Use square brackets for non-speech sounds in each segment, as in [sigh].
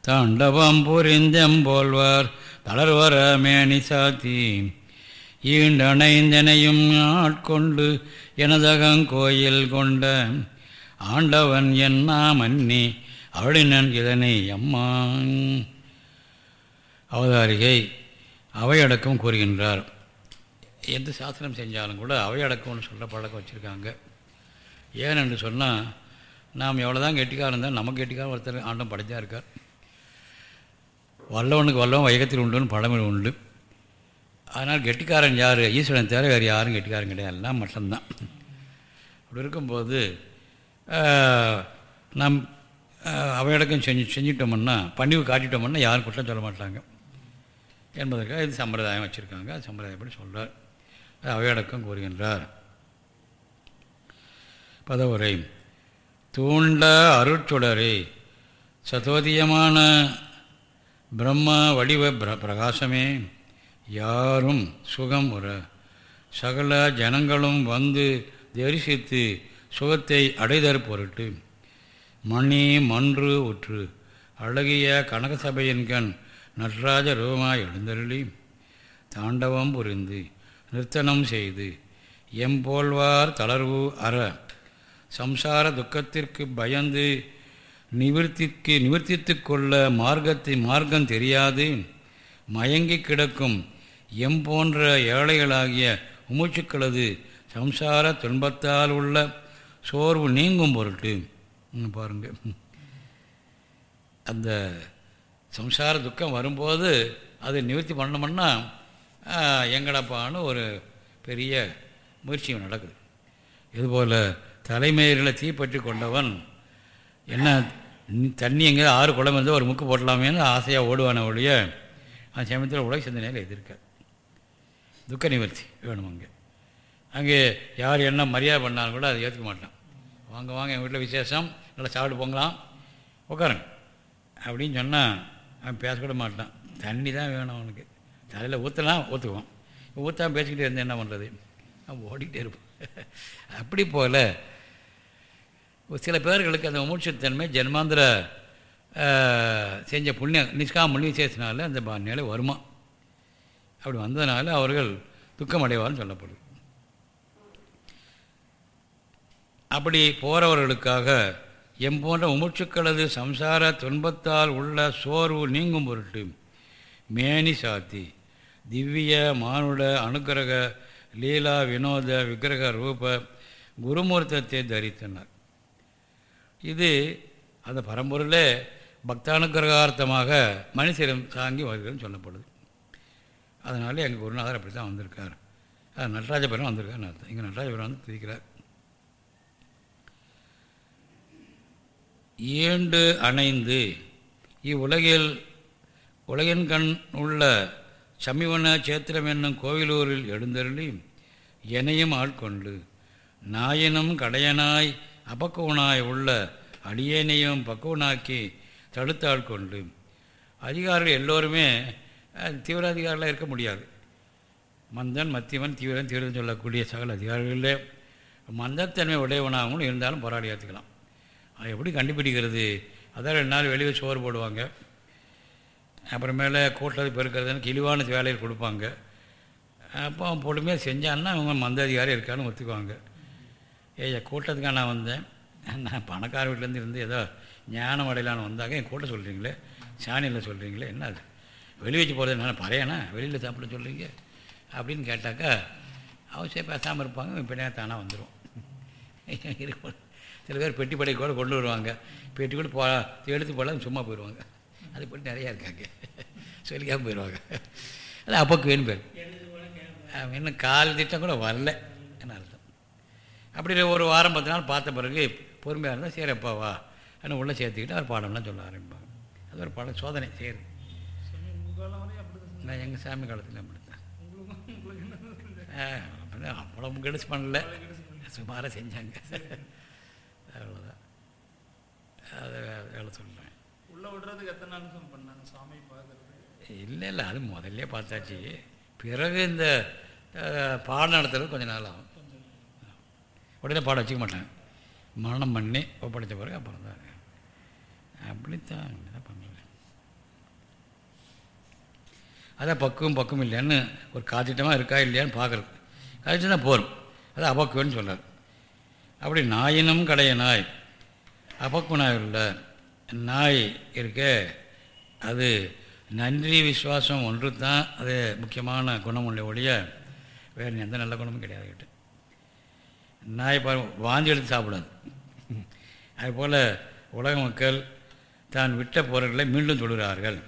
தாண்டவம் புரிந்தெம்போல்வார் தளர்வர மேனி சாத்தி. ஈண்டனைந்தனையும் ஆட்கொண்டு எனதகங்கோயில் கொண்ட ஆண்டவன் என்ன மன்னி அவளினன் இதனை அம்மா. அவதாரிகை அவையடக்கம் கூறுகின்றார். எந்த சாஸ்திரம் செஞ்சாலும் கூட அவையடக்கம்னு சொல்கிற பழக்கம் வச்சுருக்காங்க. ஏனென்று சொன்னால் நாம் எவ்வளோ தான் கெட்டிக்காரன் இருந்தால் நமக்கு கெட்டிக்காரன் ஒருத்தர் ஆண்டம் படைத்தா இருக்கார். வல்லவனுக்கு வல்லவன் வைகத்தில் உண்டுன்னு பழமில் உண்டு. அதனால் கெட்டிக்காரன் யார்? ஈஸ்வரன் தவிர வேறு யாரும் கெட்டிக்காரன் கிடையாது. எல்லாம் மட்டும்தான். அப்படி இருக்கும்போது நம் அவையடக்கம் செஞ்சு செஞ்சிட்டோம்னா பணிவு காட்டிட்டோம்னா யாரும் குற்றம் சொல்ல மாட்டாங்க. என்பதற்காக இது சம்பிரதாயம் வச்சுருக்காங்க. அது சம்பிரதாயப்படி சொல்கிறார் அவையடக்கம் கூறுகின்றார். பதவுரை. தூண்ட அருட்சுடரே சதோதியமான பிரம்ம வடிவ பிர பிரகாசமே யாரும் சுகம் உற சகல ஜனங்களும் வந்து தரிசித்து சுகத்தை அடைதற் பொருட்டு மணி மன்று உற்று அழகிய கனகசபையின் கண் நடராஜ ரூபமாய் எழுந்தருளி தாண்டவம் புரிந்து நிறுத்தனம் செய்து எம்போல்வார் தளர்வு அற சம்சார துக்கத்திற்கு பயந்து நிவர்த்திக்கு நிவர்த்தித்து கொள்ள மார்க்கத்தை மார்க்கம் தெரியாது. மயங்கி கிடக்கும் எம் போன்ற ஏழைகளாகிய உமூச்சுக்களது சம்சார துன்பத்தால் உள்ள சோர்வு நீங்கும் பொருட்டு. பாருங்க. அந்த சம்சார துக்கம் வரும்போது அதை நிவர்த்தி பண்ணோம்னா எங்கடப்பான்னு ஒரு பெரிய முயற்சி நடக்குது. இதுபோல் தலைமையில தீப்பற்றி கொண்டவன். என்ன தண்ணி எங்கே ஆறு குளம் இருந்தால் ஒரு முக்கு போட்டலாமேன்னு ஆசையாக ஓடுவான ஒழிய அந்த சமயத்தில் உலக சிந்தனையில் எதிர்க்க துக்க நிவர்த்தி வேணும் அங்கே. அங்கே யார் என்ன மரியாதை பண்ணாலும் கூட அதை ஏற்றுக்க மாட்டான். வாங்க வாங்க எங்கள் வீட்டில் விசேஷம் நல்லா சாப்பிட்டு போங்களாம் உட்காருங்க. அப்படின்னு சொன்னால் அவன் பேசக்கூட மாட்டான். தண்ணி தான் வேணும் அவனுக்கு. தலையில் ஊற்றலாம் ஊற்றுக்குவான் ஊற்றாமல் பேசிக்கிட்டே இருந்தால் என்ன பண்ணுறது அவன் ஓடிக்கிட்டே இருப்பான். அப்படி போல் சில பேர்களுக்கு அந்த மூச்சுத்தன்மை ஜென்மாந்திர செஞ்ச புண்ணிய நிஷ்காம புண்ணிய விசேஷனால அந்த நிலை வருமா? அப்படி வந்ததுனால அவர்கள் துக்கம் அடைவார்னு சொல்லப்படுது. அப்படி போகிறவர்களுக்காக எம் போன்ற உமுட்சுக்களது சம்சார துன்பத்தால் உள்ள சோர்வு நீங்கும் பொருட்டு மேனி சாத்தி திவ்ய மானுட அனுக்கிரக லீலா வினோத விக்கிரக ரூப குருமூர்த்தத்தை தரித்தனர். இது அந்த பரம்பொருளே பக்தானுக்கிரகார்த்தமாக மனுஷரம் சாங்கி வருகிறதுன்னு சொல்லப்படுது. அதனால் எங்கள் குருநாதர் அப்படி தான் வந்திருக்கார் அது நடராஜபுரம் வந்திருக்காருன்னு அர்த்தம். இங்கே நடராஜபுரம் வந்து திரிக்கிறார். ஈண்டு அணைந்து இவ்வுலகில் உலகின் கண் உள்ள சமிவன சேத்திரம் என்னும் கோவிலூரில் எழுந்தருளி எனையும் ஆட்கொண்டு நாயினும் கடையனாய் அபக்குவனாய் உள்ள அடியேனையும் பக்குவனாக்கி தடுத்து ஆட்கொண்டு அதிகாரிகள் எல்லோருமே தீவிர அதிகாரிகளாக இருக்க முடியாது. மந்தன் மத்தியவன் தீவிரம் தீவிரம் சொல்லக்கூடிய சகல அதிகாரிகளே மந்தத்தன்மை உடையவனாகவும் இருந்தாலும் போராடி ஏற்றுக்கலாம் அது எப்படி கண்டுபிடிக்கிறது? அதான் ரெண்டு நாள் வெளியே சோறு போடுவாங்க. அப்புறமேல கூட்டுறது பெருக்கிறதுன்னு கிழிவான வேலையில் கொடுப்பாங்க. அப்போ அவன் பொறுமையாக செஞ்சான்னா அவங்க மந்த அதிகாரி இருக்கான்னு ஒத்துக்குவாங்க. ஏய் கூட்டத்துக்காக நான் வந்தேன். நான் பணக்கார வீட்டிலேருந்து இருந்து ஏதோ ஞானம் அடையலான்னு வந்தாங்க. என் கூட்ட சொல்கிறீங்களே சாணியில் சொல்கிறீங்களே என்ன அது? வெளி வச்சு போகிறது என்ன? பறையனா வெளியில் சாப்பிட சொல்கிறீங்க அப்படின்னு கேட்டாக்கா அவசியம் பேசாமல் இருப்பாங்க. பின்னே தானாக வந்துடும் சில பேர் பெட்டி படை கூட கொண்டு வருவாங்க. பெட்டி கூட போ எடுத்து போகலாம் சும்மா போயிடுவாங்க அது பற்றி நிறையா இருக்காங்க. சொல்லிக்காமல் போயிடுவாங்க அது அப்போக்கு வேணும் பேர் இன்னும் கால் திட்டம் கூட வரல என்ன அர்த்தம்? அப்படி ஒரு வாரம் பத்து நாள் பார்த்த பிறகு பொறுமையாக இருந்தால் சரி அப்பா வா. ஆனால் உள்ளே சேர்த்துக்கிட்டு அவர் பாடம்லாம் சொல்ல ஆரம்பிப்பாங்க. அது ஒரு பாடம் சோதனை சரி நான் எங்கள் சாமி காலத்தில் அப்படித்தான். அவ்வளோ கெடுச்சு பண்ணல. சுமாராக செஞ்சாங்க. அவ்வளோதான் அதை வேலை சொல்கிறேன் உள்ள விடுறதுக்கு எத்தனை நாள் பண்ணாங்க? சாமி இல்லை இல்லை அது முதல்ல பார்த்தாச்சு. பிறகு இந்த பாடம் நடத்துறது கொஞ்ச நாள் ஆகும். உடனே பாடம் வச்சுக்க மாட்டாங்க மரணம் பண்ணி ஒப்படைத்த பிறகு அப்புறம் தான். அப்படித்தான் என்ன பண்ணுறது அதான் பக்குவம் பக்குவம் இல்லைன்னு ஒரு காத்திட்டமாக இருக்கா இல்லையான்னு பார்க்குறது. காய்ச்சி தான் போகும் அது அபக்குவன்னு சொல்கிறார் அப்படி நாயினும் கடைய நாய். அபக்குவ நாய் இல்லை நாய் இருக்க அது நன்றி விசுவாசம் ஒன்று தான் அது முக்கியமான குணம் உள்ள ஒழிய வேறு எந்த நல்ல குணமும் கிடையாது கிட்ட. நாய் பாரு வாந்தி எடுத்து சாப்பிடாது. அதுபோல் உலக மக்கள் தான் விட்ட பொருட்களை மீண்டும் தொழுகிறார்கள்.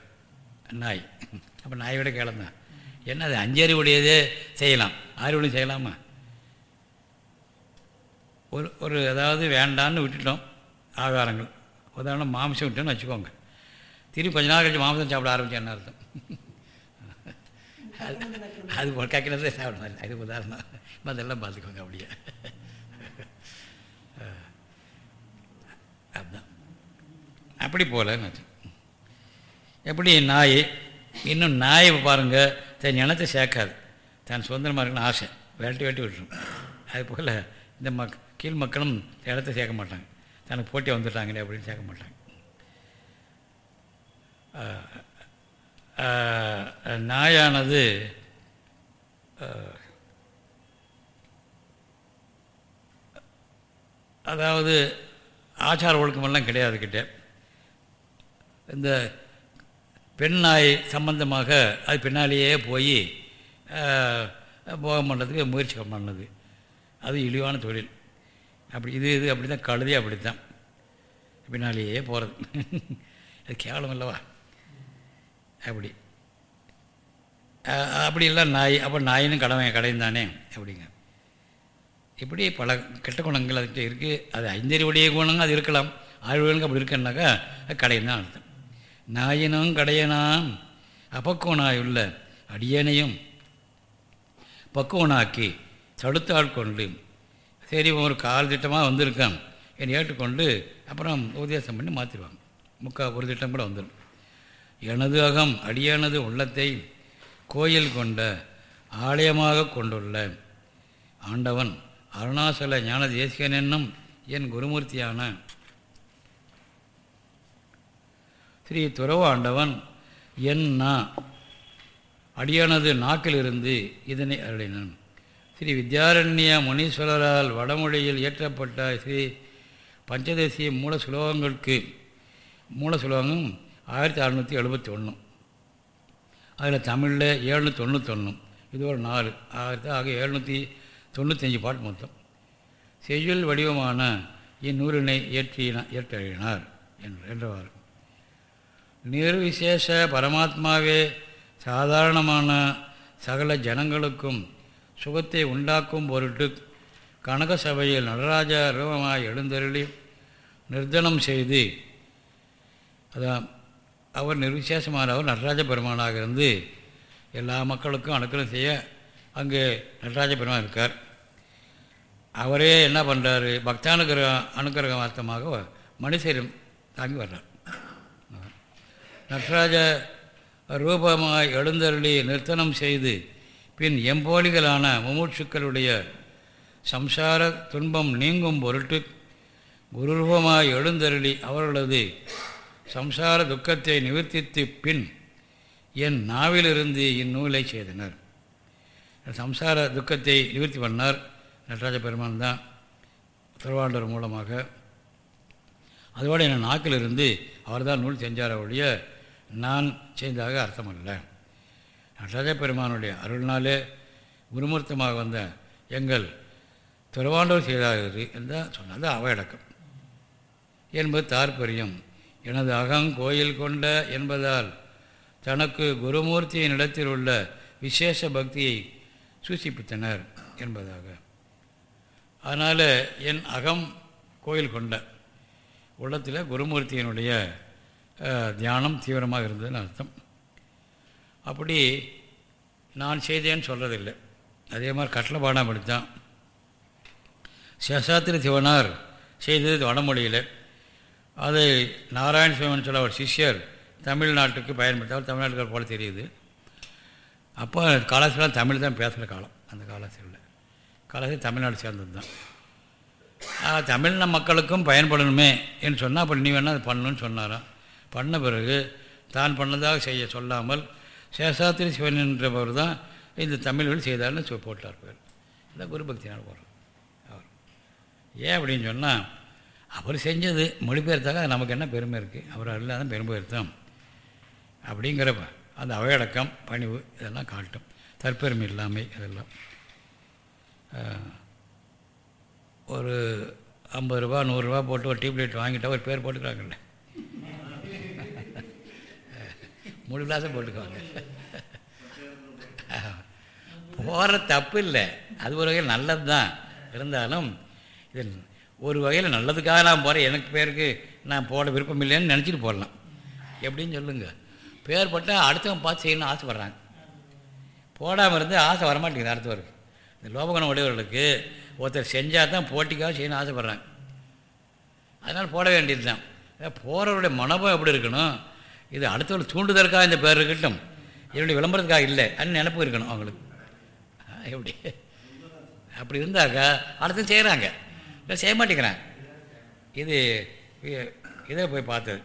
நாய். அப்போ நாயை விட கேளந்தான் என்ன அது அஞ்சறிவுடையதே செய்யலாம். ஆறுவடையும் செய்யலாமா? ஒரு ஒரு அதாவது வேண்டான்னு விட்டுட்டோம். ஆகாரங்கள். உதாரணம் மாம்சம் விட்டோன்னு வச்சுக்கோங்க. திரும்பி கொஞ்ச நாள் கழிச்சு மாம்சம் சாப்பிட ஆரம்பிச்சா அர்த்தம். அது அது கக்கினதே சாப்பிட அது உதாரணம். அதெல்லாம் பார்த்துக்கோங்க அப்படியே. அதுதான் அப்படி போல எப்படி நாய் இன்னும் நாயை பாருங்கள் தன் இனத்தை சேர்க்காது. தான் சுதந்திரமாக இருக்குன்னு ஆசை. விரட்டி வெட்டி விட்டுரும். அதுபோல் இந்த மக் கீழ் மக்களும் இடத்த சேர்க்க மாட்டாங்க. தனக்கு போட்டி வந்துட்டாங்களே அப்படின்னு சேர்க்க மாட்டாங்க. நாயானது அதாவது ஆச்சார ஒழுக்கமெல்லாம் கிடையாது கிட்ட. இந்த பெண் நாய் சம்பந்தமாக அது பின்னாலேயே போய் போகம் பண்ணுறதுக்கு முயற்சி பண்ணது. அது இழிவான தொழில். அப்படி இது இது அப்படி தான் கழுதி அப்படி தான் பின்னாலேயே போகிறது [laughs] அது கேவலம் இல்லவா அப்படி. அப்படி இல்லை நாய் அப்போ நாயினும் கடமை கடையும் தானே அப்படிங்க. இப்படி பல கெட்ட குணங்கள் அதுக்கிட்ட இருக்குது அது ஐந்தறிவுடைய குணங்கள் அது இருக்கலாம். ஆழ்வுகளுக்கு அப்படி இருக்குன்னாக்கா கடையும் தான் அர்த்தம். நாயினும் கடையனாம் அப்பக்குவனாயுள்ள அடியனையும் பக்குவனாக்கி தடுத்தாள் கொண்டு சரி ஒரு கால் திட்டமாக வந்திருக்கான் என்னை ஏற்றுக்கொண்டு அப்புறம் உபதேசம் பண்ணி மாற்றிடுவாங்க முக்கால் ஒரு திட்டம் கூட வந்துடும் எனது அகம் அடியானது உள்ளத்தை கோயில் கொண்ட ஆலயமாக கொண்டுள்ள. ஆண்டவன் அருணாசல ஞான தேசிகன் என்னும் என் குருமூர்த்தியான ஸ்ரீ துறவ ஆண்டவன் என் நா அடியானது நாக்கிலிருந்து இதனை அருளினன். ஸ்ரீ வித்யாரண்ய முனீஸ்வரரால் வடமொழியில் இயற்றப்பட்ட ஸ்ரீ பஞ்சதசி மூல சுலோகங்களுக்கு மூல சுலோகம் ஆயிரத்தி அறநூற்றி எழுபத்தி ஒன்று. அதில் தமிழில் ஏழ்நூற்றி தொண்ணூத்தொன்று இது ஒரு நாலு. ஆயிரத்தி ஆக எழுநூற்றி தொண்ணூத்தஞ்சு பாட்டு மொத்தம். செய்யுள் வடிவமான இந்நூலினை இயற்றின இயற்றினார் என்று என்றவாறு. நிர்விசேஷ பரமாத்மாவே சாதாரணமான சகல ஜனங்களுக்கும் சுகத்தை உண்டாக்கும் பொருட்டு கனக சபையில் நடராஜ ரூபமாக எழுந்தருளி நிர்தனம் செய்து அதான் அவர் நிர்விசேஷமானவர் நடராஜ பெருமானாக இருந்து எல்லா மக்களுக்கும் அனுக்கிரம் செய்ய அங்கே நடராஜ பெருமான் இருக்கார். அவரே என்ன பண்ணுறாரு பக்தானுக்கிற அனுக்கிரகமார்த்தமாக மனுஷரும் தாங்கி வர்றார். நடராஜ ரூபமாய் எழுந்தருளி நிறுத்தனம் செய்து பின் எம்போலிகளான முமூட்சுக்களுடைய சம்சார துன்பம் நீங்கும் பொருட்டு குருரூபமாய் எழுந்தருளி அவர்களது சம்சார துக்கத்தை நிவர்த்தித்து பின் என் நாவிலிருந்து இந்நூலை செய்தனர். சம்சார துக்கத்தை நிவர்த்தி பண்ணார் நடராஜ பெருமான் தான் திருவாண்டூர் மூலமாக. அதோடு என் நாக்கிலிருந்து அவர் தான் நூல் செஞ்சார ஒழிய நான் செய்ததாக அர்த்தமல்ல. நடராஜ பெருமானுடைய அருள்னாலே குருமூர்த்தமாக வந்த எங்கள் திருவாண்டூர் செய்தாகிறது என்று சொன்னது அவையடக்கம் என்பது தாற்பரியம் எனது அகம் கோயில் கொண்ட என்பதால் தனக்கு குருமூர்த்தியின் இடத்தில் உள்ள விசேஷ பக்தியை சூசிப்பித்தனர் என்பதாக. அதனால் என் அகம் கோயில் கொண்ட உள்ளத்தில் குருமூர்த்தியினுடைய தியானம் தீவிரமாக இருந்ததுன்னு அர்த்தம். அப்படி நான் செய்தேன்னு சொல்கிறதில்லை அதே மாதிரி கட்டளை பாடம் சேஷாத்திரி சிவனார் செய்தது வடமொழியில். அதை நாராயண சிவன் சொல்ல ஒரு சிஷ்யர் தமிழ்நாட்டுக்கு பயன்படுத்தவர் தமிழ்நாட்டுக்கு போல தெரியுது. அப்போ காலாசிரியெலாம் தமிழ் தான் பேசுகிற காலம் அந்த காலாசிரியரில் காலாசிரியர் தமிழ்நாடு சேர்ந்தது தான் தமிழ்ன மக்களுக்கும் பயன்படணுமே என்று சொன்னால் அப்போ நீ வேணால் அது பண்ணணும்னு சொன்னாராம். பண்ண பிறகு தான் பண்ணதாக செய்ய சொல்லாமல் சேஷாத்திரி சிவன் என்றவர் தான் இந்த தமிழ் செய்தார்னு சொ போட்டார் பேர் இந்த குருபக்தினால் போடுறோம் அவர். ஏன் அப்படின்னு சொன்னால் அவர் செஞ்சது மொழிபெயர்த்தாக்க அது நமக்கு என்ன பெருமை இருக்குது அவர் இல்லாத பெரும்பெயர்த்தம் அப்படிங்கிறப்ப அந்த அவையடக்கம் பணிவு இதெல்லாம் காட்டும். தற்பெருமை இல்லாமை இதெல்லாம் ஒரு ஐம்பது ரூபா நூறுரூவா போட்டு ஒரு டியூப்லைட் வாங்கிட்டா ஒரு பேர் போட்டுக்கிறாங்கல்ல. [laughs] மூணு கிளாஸும் போட்டுக்குவாங்க. [laughs] போகிற தப்பு இல்லை. அது ஒரு வகையில் நல்லது தான் இருந்தாலும் இது ஒரு வகையில் நல்லதுக்காக நான் போகிறேன் எனக்கு பேருக்கு நான் போட விருப்பம் இல்லைன்னு நினச்சிட்டு போடலாம். எப்படின்னு சொல்லுங்க. பேர் பட்டால் அடுத்தவங்க பார்த்து செய்யணும்னு ஆசைப்பட்றாங்க. போடாமல் இருந்து ஆசை வரமாட்டேங்குது அடுத்தவருக்கு இந்த லோபகுணம் உடையவர்களுக்கு ஒருத்தர் செஞ்சால் தான் போட்டிக்காக செய்யணும்னு ஆசைப்பட்றாங்க. அதனால் போட வேண்டியது தான் போகிறவருடைய மனபம் எப்படி இருக்கணும்? இது அடுத்தவர்கள் தூண்டுதற்காக இந்த பேர் இருக்கட்டும். என்னுடைய விளம்பரத்துக்காக இல்லை அன்னு நினப்பு இருக்கணும் அவங்களுக்கு. எப்படி? அப்படி இருந்தாக்கா அடுத்து செய்கிறாங்க இல்லை செய்ய மாட்டேங்கிறேன். இது இதை போய் பார்த்தது.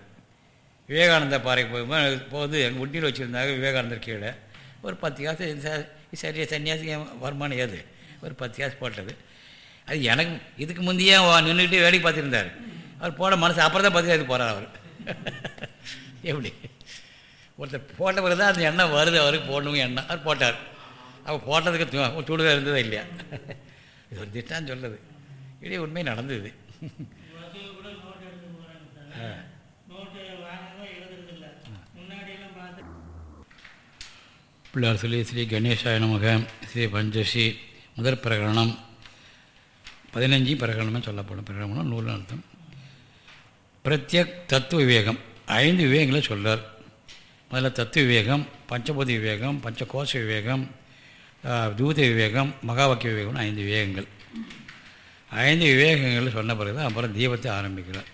விவேகானந்தா பாறைக்கு போய் போது எங்கள் உட்டியில் வச்சுருந்தாங்க விவேகானந்தர் கீழே. ஒரு பத்து காசு சரியாக சன்னியாசி வருமானம் ஏது? ஒரு பத்து காசு போட்டது. அது எனக்கு இதுக்கு முந்தையே நின்றுக்கிட்டே வேலைக்கு பார்த்துருந்தார். அவர் போட மனசு அப்புறம் தான் பத்து காசு போகிறார் அவர். [laughs] எப்படி? ஒருத்தர் போட்ட பிறகு தான் அந்த எண்ணம் வருது அவருக்கு போடணும் எண்ணம். அவர் போட்டார். அவர் போட்டதுக்கு சுடுதாக இருந்ததே இல்லையா? [laughs] இது ஒரு திட்டான்னு சொல்லுது இதே உண்மை நடந்தது. பிள்ளார் சொல்லி ஸ்ரீ கணேசாய நமக ஸ்ரீ பஞ்சசி முதற் பிரகரணம் பதினஞ்சு பிரகடனமே சொல்லப்படும். பிரகரணம் நூல் அர்த்தம். பிரத்யக் தத்துவ விவேகம். ஐந்து விவேகங்களை சொல்கிறார் முதல்ல தத்துவ விவேகம் பஞ்சபூத விவேகம் பஞ்சகோஷ விவேகம் தூத விவேகம் மகாவாக்கிய விவேகம்னு ஐந்து விவேகங்கள். ஐந்து விவேகங்கள் சொன்ன பிறகு தான் அப்புறம் தீபத்தை ஆரம்பிக்கிறார்.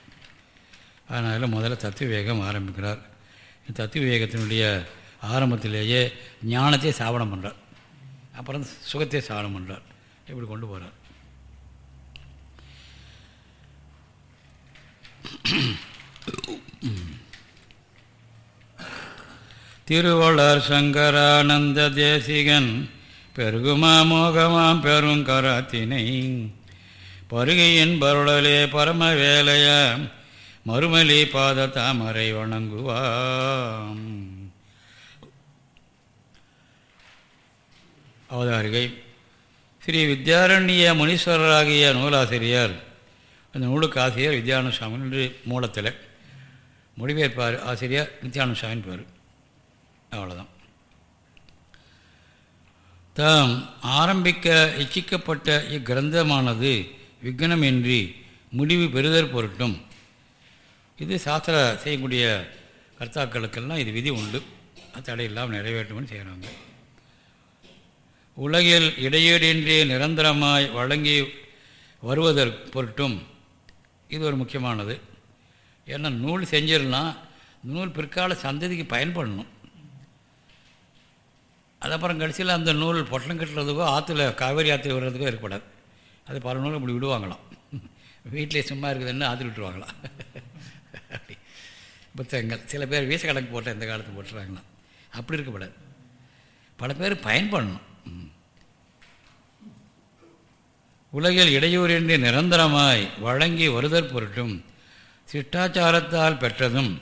அதனால் முதல்ல தத்துவ விவேகம் ஆரம்பிக்கிறார். தத்துவ விவேகத்தினுடைய ஆரம்பத்திலேயே ஞானத்தை சாவனம் பண்ணுறார் அப்புறம் சுகத்தை சாவனம் பண்ணுறார் இப்படி கொண்டு போகிறார் திருவள்ளர் சங்கரானந்த தேசிகன் பெருகுமா மோகமாம் பெருங்கராத்தினை பருகையின் பருடலே பரம வேலைய மறுமலி பாத தாமரை வணங்குவாம். அவதாரிகை. ஸ்ரீ வித்யாரண்ய முனீஸ்வரராகிய நூலாசிரியர் அந்த நூலுக்கு ஆசிரியர் வித்யானு என்று மூலத்தில் மொழிபெயர்ப்பார் ஆசிரியர் நித்யானு பேர் அவ்வளோதான் தாம் ஆரம்பிக்க இச்சிக்கப்பட்ட இக்கிரந்தமானது விக்னமின்றி முடிவு பெறுதல் பொருட்டும். இது சாஸ்திர செய்யக்கூடிய கர்த்தாக்களுக்கெல்லாம் இது விதி உண்டு. தடையில்லாமல் நிறைவேற்றும்னு செய்கிறாங்க உலகில் இடையீடின்றி நிரந்தரமாய் வழங்கி வருவதற்கு பொருட்டும் இது ஒரு முக்கியமானது. ஏன்னா நூல் செஞ்சிடலாம் நூல் பிற்கால சந்ததிக்கு பயன்படணும். அதப்புறம் கடைசியில் அந்த நூல் பொட்டலம் கட்டுறதுக்கோ ஆற்றுல காவேரி ஆற்றுல விடுறதுக்கோ ஏற்படாது. அது பல நூல் இப்படி விடுவாங்களாம். வீட்டிலே சும்மா இருக்குதுன்னு ஆற்று விட்டுருவாங்களாம். அப்படி. புத்தகங்கள். சில பேர் வீச கணக்கு போட்ட இந்த காலத்து போட்டுறாங்களாம். அப்படி இருக்கக்கூடாது பல பேர் பயன்படணும். உலகில் இடையூறின்றி நிரந்தரமாய் வழங்கி வருதற் பொருட்டும் சிஷ்டாச்சாரத்தால் பெற்றதும்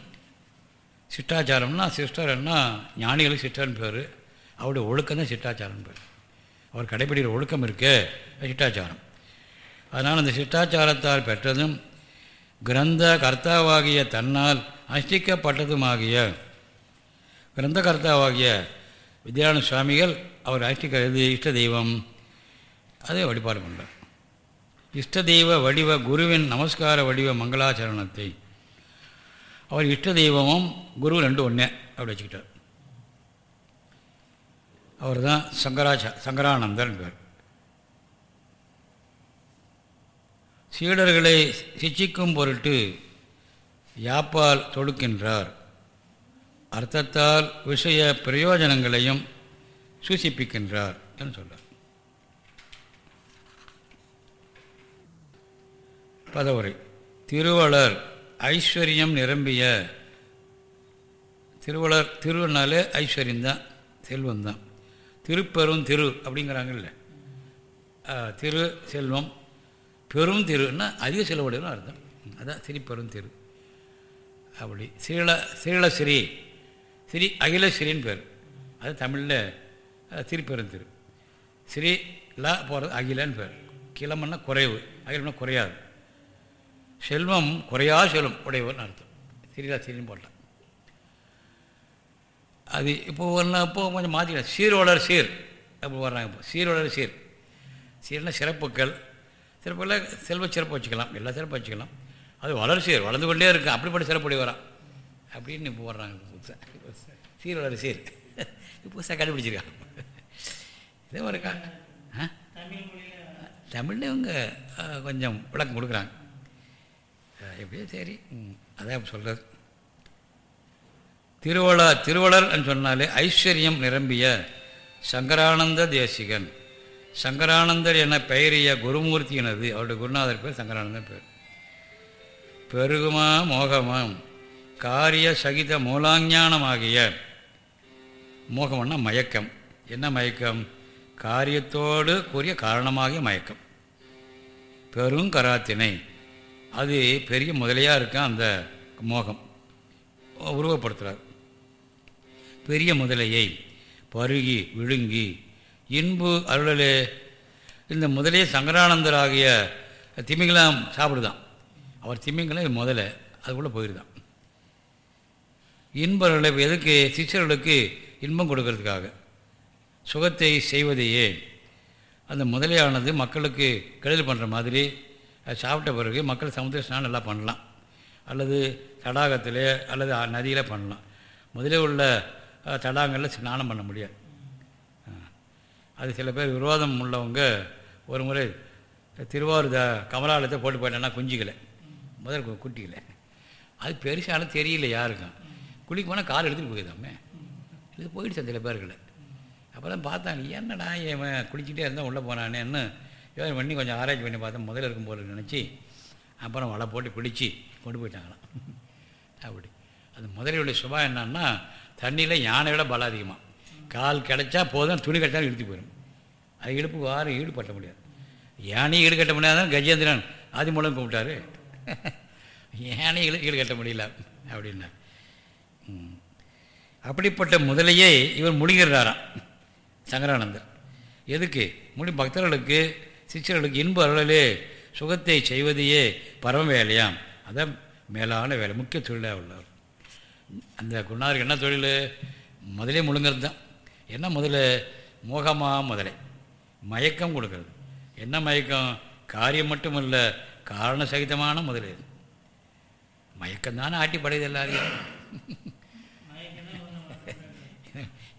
சிஷ்டாச்சாரம்னா சிஸ்டர்னா ஞானிகளுக்கு சிஸ்டர்னு பேர். அவருடைய ஒழுக்கம் தான் சிட்டாச்சாரம் பேர். அவர் கடைப்பிடிக்கிற ஒழுக்கம் இருக்கே. சிட்டாச்சாரம் அதனால் அந்த சிஷ்டாச்சாரத்தால் பெற்றதும் கிரந்த கர்த்தாவாகிய தன்னால் அஷ்டிக்கப்பட்டதுமாகிய கிரந்த கர்த்தாவாகிய வித்யானந்த சுவாமிகள் அவர் அஷ்டிக்கிறது இஷ்ட தெய்வம். அதை வழிபாடு பண்ணுறார் இஷ்ட தெய்வ வடிவ குருவின் நமஸ்கார வடிவ மங்களாச்சரணத்தை அவர் இஷ்ட தெய்வமும் குரு ரெண்டு ஒன்றே அப்படி வச்சுக்கிட்டார். அவர் தான் சங்கராச்ச சங்கரானந்தன் பேர். சீடர்களை சிச்சிக்கும் பொருட்டு யாப்பால் தொடுக்கின்றார். அர்த்தத்தால் விஷய பிரயோஜனங்களையும் சூசிப்பிக்கின்றார் என்று சொல்றார். பதவுரை. திருவளர் ஐஸ்வர்யம் நிரம்பிய திருவளர் திருவனாலே ஐஸ்வர்யம்தான் செல்வம்தான் திருப்பெரும் திரு அப்படிங்கிறாங்கல்ல. திரு செல்வம் பெரும் திருன்னா அதிக செல்வடையன்னு அர்த்தம். அதான் திருப்பெரும் திரு அப்படி. சீல சீலஸ்ரீ ஸ்ரீ அகிலஸ்ரீன்னு பேர். அது தமிழில் திருப்பெரும் திரு ஸ்ரீ லா போகிறது அகிலன்னு பேர். கிளம்புன்னா குறைவு. அகிலம்னா குறையாது. செல்வம் குறையா செல்வம் உடையவர்னு அர்த்தம். ஸ்ரீலா ஸ்ரீன்னு போட்டான் அது இப்போ ஒன்று இப்போ கொஞ்சம் மாற்றிக்கலாம் சீர்வளர் சீர். அப்படி வர்றாங்க இப்போ. சீர்வளர் சீர். சீர்னா சிறப்புகள் சிறப்புகளில் செல்வ சிறப்பு வச்சுக்கலாம். எல்லா சிறப்பு வச்சுக்கலாம். அது வளர்ச்சி வளர்ந்து கொண்டே இருக்கும் அப்படிப்பட்ட சிறப்புடைய வரான் அப்படின்னு இப்போ வர்றாங்க புதுசாக சீர்வளர் சீர். புதுசாக கண்டுபிடிச்சிருக்காங்க. இதே ஒரு கா ஆ? தமிழ் இவங்க கொஞ்சம் விளக்கம் கொடுக்குறாங்க. எப்படியோ சரி. ம், அதான் சொல்கிறது திருவள திருவளர் சொன்னாலே ஐஸ்வர்யம் நிரம்பிய சங்கரானந்த தேசிகன். சங்கரானந்தர் என பெயரிய குருமூர்த்தியினது. அவருடைய குருநாதர் பேர் சங்கரானந்தர் பேர். பெருகுமா மோகமாம். காரிய சகித மூலாஞானமாகிய மோகம்னா மயக்கம். என்ன மயக்கம்? காரியத்தோடு கூறிய காரணமாகிய மயக்கம். பெருங்கராத்தினை அது பெரிய முதலையாக இருக்கான் அந்த மோகம். உருவப்படுத்துகிறார் பெரிய முதலையை பருகி விழுங்கி இன்பு அருளலே. இந்த முதலே சங்கரானந்தராகிய திமிங்கலம் சாப்பிடுதான். அவர் திமிங்கலம் இது முதல்ல அதுக்குள்ளே போயிருதான். இன்பர்களை எதுக்கு சிஷ்யர்களுக்கு இன்பம் கொடுக்கறதுக்காக. சுகத்தை செய்வதையே அந்த முதலையானது மக்களுக்கு கெடுதல் பண்ணுற மாதிரி அது சாப்பிட்ட பிறகு மக்கள் சமுத்திர ஸ்நானம் நல்லா பண்ணலாம். அல்லது தடாகத்தில் அல்லது நதியில் பண்ணலாம். முதலே உள்ள தடாகங்களில் ஸ்நானம் பண்ண முடியாது. அது சில பேர் விரோதம் உள்ளவங்க ஒரு முறை திருவாரூர் த- கமலாலயத்தை போட்டு போயிட்டேன்னா குஞ்சிக்கலை முதல் கு- குட்டிக்கலை அது பெருசாலும் தெரியல யாருக்கும். குளிக்க போனால் கால் எடுத்துகிட்டு போயிடுதாமே இது போயிடுச்சு சில பேர்களை. அப்புறம் பார்த்தாங்க என்னடா இவன் குளிச்சுட்டே இருந்தால் உள்ளே போனானேன்னு யோசனை பண்ணி கொஞ்சம் ஆராய்ச்சி பண்ணி பார்த்தா முதல்ல இருக்கும் போல நினச்சி அப்புறம் வலை போட்டு பிடிச்சி கொண்டு போயிட்டாங்களாம். [laughs] அப்படி. அது முதலையுடைய சுபா என்னன்னா தண்ணியில் யானை விட பலம் அதிகமாக கால் கிடச்சா போதும் துணி கட்டாலும் இழுத்து போயிடும் அது இழுப்பு யாரும் ஈடுபட்ட முடியாது. யானையை ஈடு கட்ட முடியாதான் கஜேந்திரன் ஆதிமூலம் கும்பிட்டாரு. யானை ஈடு ஈடு கட்ட முடியல அப்படின்னா. ம். அப்படிப்பட்ட முதலையே இவர் முடிகிறாராம் சங்கரானந்தர். எதுக்கு? முடி பக்தர்களுக்கு சிஷ்யர்களுக்கு இன்ப அருளலே சுகத்தை செய்வதையே பரம வேலையாம். அதான் மேலான வேலை முக்கிய தொழிலாக உள்ளவர். அந்த குன்னாருக்கு என்ன தொழில்? முதலே முழுங்கிறது தான் என்ன முதல்ல மோகமாக முதலை. மயக்கம் கொடுக்கறது. என்ன மயக்கம்? காரியம் மட்டும் இல்லை காரண சகிதமான முதல் மயக்கம் தானே ஆட்டி படையுது எல்லாரையும்.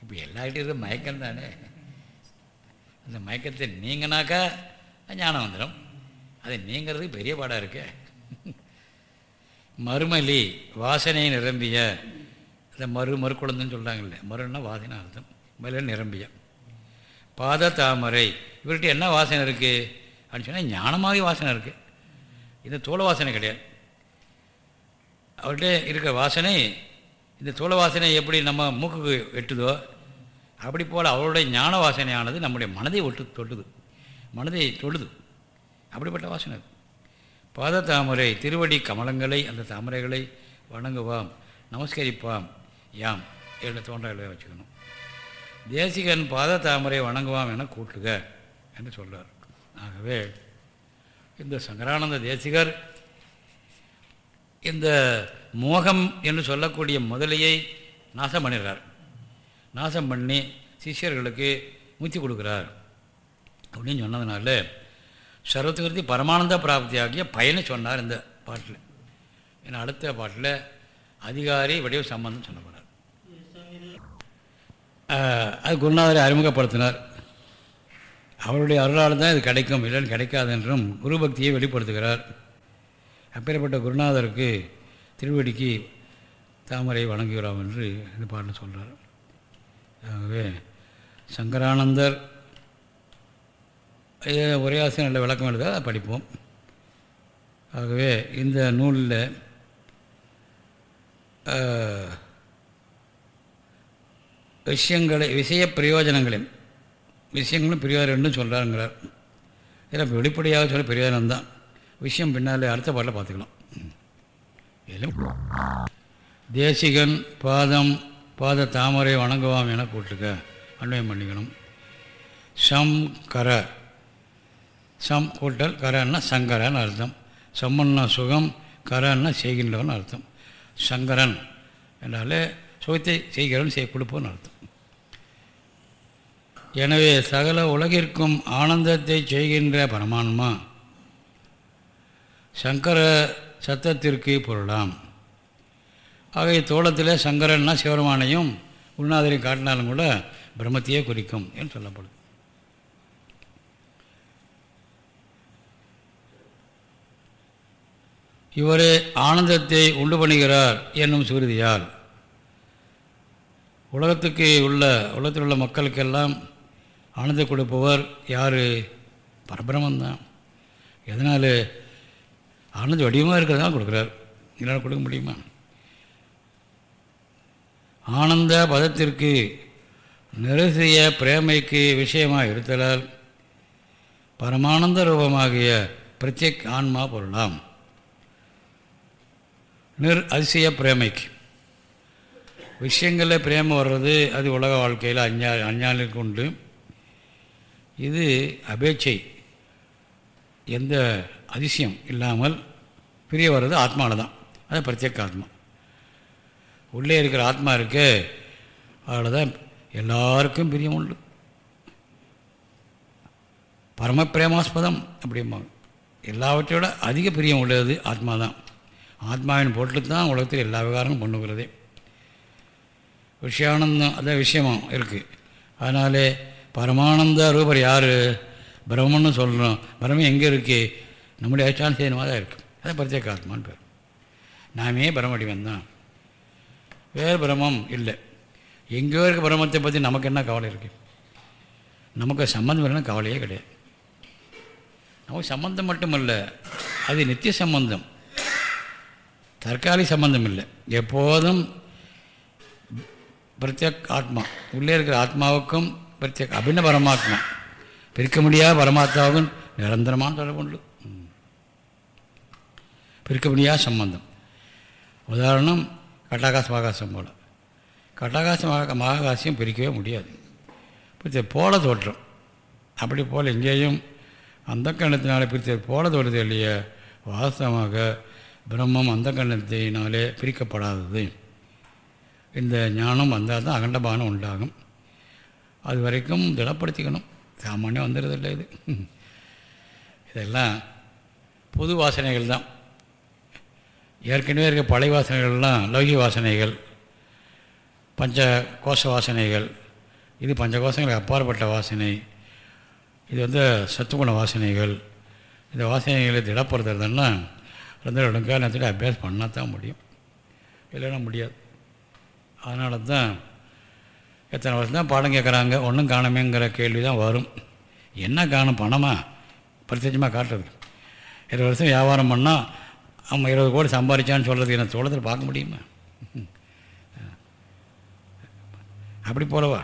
இப்போ எல்லார்கிட்டையும் மயக்கம் தானே. அந்த மயக்கத்தை நீங்கனாக்கா ஞானம் வந்துடும் அது நீங்கிறதுக்கு பெரிய பாடாக இருக்கு. மறுமலி வாசனை நிரம்பிய இந்த மறு மறுக்குழந்துன்னு சொல்கிறாங்கல்ல மறுன்னா வாசனை அர்த்தம். மறு நிரம்பிய. பாத தாமரை. இவர்கிட்ட என்ன வாசனை இருக்குது அப்படின்னு சொன்னால் ஞானமாகவே வாசனை இருக்குது இந்த தோள வாசனை கிடையாது. அவர்கிட்ட இருக்கிற வாசனை இந்த தோள வாசனை எப்படி நம்ம மூக்குக்கு வெட்டுதோ அப்படி போல் அவருடைய ஞான வாசனையானது நம்முடைய மனதை ஒட்டு தொட்டுது. மனதை தொழுது அப்படிப்பட்ட வாசனை அது. பாத தாமரை திருவடி கமலங்களை அந்த தாமரைகளை வணங்குவாம் நமஸ்கரிப்பாம். யாம். என்று தோன்ற எழுத வச்சுக்கணும். தேசிகன் பாத தாமரை வணங்குவாம் என கூட்டுக என்று சொல்கிறார் ஆகவே இந்த சங்கரானந்த தேசிகர் இந்த மோகம் என்று சொல்லக்கூடிய முதலையை நாசம் பண்ணிடுறார். நாசம் பண்ணி சிஷ்யர்களுக்கு முத்தி கொடுக்குறார். அப்படின்னு சொன்னதுனால சர்வத்துகிருத்தி பரமானந்த பிராப்தியாகிய பயனை சொன்னார் இந்த பாட்டில். ஏன்னா அடுத்த பாட்டில் அதிகாரி வடிவ சம்பந்தம் சொன்னார் அது குருநாதரை அறிமுகப்படுத்தினார். அவருடைய அருளால் தான் இது கிடைக்கும். இல்லைன்னு கிடைக்காது என்றும் குரு பக்தியை வெளிப்படுத்துகிறார். அப்பேற்பட்ட குருநாதருக்கு திருவடிக்கு தாமரை வழங்குகிறோம் என்று இந்த பாட்டில் சொல்கிறார் ஆகவே சங்கரானந்தர் ஒரே ஆசை நல்ல விளக்கம் எழுதால் அதை படிப்போம். ஆகவே இந்த நூலில் விஷயங்களை விஷய பிரயோஜனங்களையும் விஷயங்களும் பிரயோஜனம் சொல்கிறாருங்கிறார் இதில் வெளிப்படையாக சொல்ல பிரயோஜனம் தான் விஷயம் பின்னால் அடுத்த பாட்டில் பார்த்துக்கலாம். தேசிகன் பாதம் பாத தாமரை வணங்குவாம் என கூட்டுக்க அன்வயம் பண்ணிக்கணும். சம் கர. சம் கூட்டல் கரன்னா சங்கரன் அர்த்தம். சம்மன்னா சுகம் கரன்னா செய்கின்றவன் அர்த்தம். சங்கரன். என்றாலே சுகத்தை செய்கிறவன் செய் கொடுப்பவன் அர்த்தம். எனவே சகல உலகிற்கும் ஆனந்தத்தை செய்கின்ற பரமான்மா சங்கர சத்தத்திற்கு பொருளாம். ஆக தோளத்தில் சங்கரன்னா சிவருமானையும் குருநாதரையும் காட்டினாலும் கூட பிரம்மத்தையே குறிக்கும் என்று சொல்லப்படுது. இவரே ஆனந்தத்தை உண்டு பண்ணுகிறார் என்னும் சுருதியால். உலகத்துக்கு உள்ள உலகத்தில் உள்ள மக்களுக்கெல்லாம் ஆனந்தம் கொடுப்பவர் யார்? பரபிரமந்தான் எதனால்? ஆனந்த வடிவமாக இருக்கிறதான் கொடுக்குறார். என்னால் கொடுக்க முடியுமா? ஆனந்த பதத்திற்கு நிரசிய பிரேமைக்கு விஷயமாக இருத்தலால் பரமானந்த ரூபமாகிய பிரத்யேக் ஆன்மா பொருளாம். நிர் அதிசய பிரேமைக்கு. விஷயங்களில் பிரேமம் வர்றது அது உலக வாழ்க்கையில் அஞ்ஞா அஞ்ஞானிற்கு உண்டு. இது அபேட்சை. எந்த அதிசயம் இல்லாமல் பிரிய வர்றது ஆத்மாவில் தான் அது பிரத்யேக ஆத்மா. உள்ளே இருக்கிற ஆத்மா இருக்கு. அதில் தான் எல்லாருக்கும் பிரியம் உண்டு. பரமப்பிரேமாஸ்பதம் அப்படிம்பாங்க. எல்லாவற்றோட அதிக பிரியம் உள்ளது ஆத்மா தான் ஆத்மாவின் பொருட்டு தான் உலகத்தில் எல்லா விவகாரமும் பண்ணுகிறதே விஷயானந்தம் அதான் விஷயமும் இருக்குது அதனாலே பரமானந்த ரூபர் யார்? பிரம்மன்னு சொல்கிறோம் பிரம்மம் எங்கே இருக்கு? நம்முடைய அதிஷ்டான சேனமாக தான் இருக்குது அதான் பிரத்யேக ஆத்மான்னு பேர். நாமே பிரம்மடிவன் தான். வேறு பிரம்மம் இல்லை. எங்கேயோ இருக்க பிரம்மத்தை பற்றி நமக்கு என்ன கவலை இருக்குது நமக்கு சம்மந்தம் இல்லைன்னா கவலையே கிடையாது. நமக்கு சம்பந்தம் மட்டுமல்ல அது நித்திய சம்பந்தம். தற்காலிக சம்பந்தம் இல்லை. எப்போதும் பிரத்யேக் ஆத்மா உள்ளே இருக்கிற ஆத்மாவுக்கும் பிரத்யேக அபின்ன பரமாத்மா. பிரிக்க முடியாத பரமாத்மாவுக்கும் நிரந்தரமான தொடர்பு உண்டு. பிரிக்க முடியாத சம்பந்தம். உதாரணம் கட்டாகாச மகாசம் போல். கட்டாகாசம் மகாகாசியம் பிரிக்கவே முடியாது. பிரித்த போல தோற்றம். அப்படி போல் எங்கேயும் அந்த கண்ணத்தினாலே பிரித்தது போல தோற்றது இல்லையே வாஸ்தவமாக பிரம்மம் அந்த கண்ணத்தினாலே பிரிக்கப்படாதது. இந்த ஞானம் வந்தால் தான் அகண்டபானம் உண்டாகும். அது வரைக்கும் திடப்படுத்திக்கணும். சாமானியம் வந்துடுறதில்லை இது. இதெல்லாம் புது வாசனைகள் தான். ஏற்கனவே இருக்க பழைய வாசனைகள்லாம் லௌகிக வாசனைகள் பஞ்ச கோஷ வாசனைகள் இது பஞ்ச கோஷங்களுக்கு அப்பாற்பட்ட வாசனை இது வந்து சத்துக்குண வாசனைகள். இந்த வாசனைகளை திடப்படுத்துறதுன்னா ரெண்டு ரெண்டு காலத்தில் அபியாஸ் பண்ணால் தான் முடியும். இல்லைன்னா முடியாது. அதனால தான் எத்தனை வருஷம் தான் பாடம் கேட்குறாங்க? ஒன்றும் காணமேங்கிற கேள்வி தான் வரும். என்ன காணும்? பணமாக பிரத்யட்சமாக காட்டுறது. இருபது வருஷம் வியாபாரம் பண்ணால் அவன் இருபது கோடி சம்பாதிச்சான்னு சொல்கிறது என்ன தோளத்தில் பார்க்க முடியுமா? அப்படி போலவா?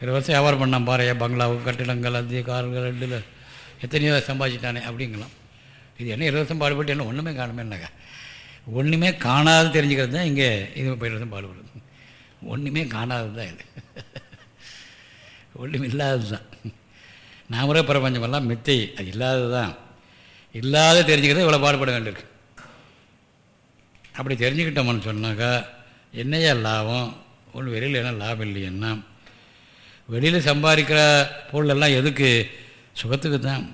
இருபது வருஷம் வியாபாரம் பண்ணான் பாரு பங்களாவுக்கு கட்டிடங்கள் அது கார்கள் ரெண்டில் எத்தனையோ சம்பாதிச்சிட்டானே அப்படிங்கலாம். இது என்ன இருபது வருஷம் பாடுபட்டு என்ன ஒன்றுமே காணுமே என்னக்கா ஒன்றுமே காணாது தெரிஞ்சுக்கிறது தான் இங்கே இது இருபது வருஷம் பாடுபடுது ஒன்றுமே காணாதது தான் இது. ஒன்றும் இல்லாதது தான் நாமரே பிரபஞ்சமெல்லாம் மித்தை அது இல்லாதது தான் இல்லாத தெரிஞ்சுக்கிறது இவ்வளோ பாடுபட வேண்டியிருக்கு. அப்படி தெரிஞ்சுக்கிட்டோம்னு சொன்னாக்கா என்னையா லாபம்? ஒன்று வெளியில் என்ன லாபம் இல்லையன்னா வெளியில் சம்பாதிக்கிற பொருளெல்லாம் எதுக்கு? சுகத்துக்கு தான்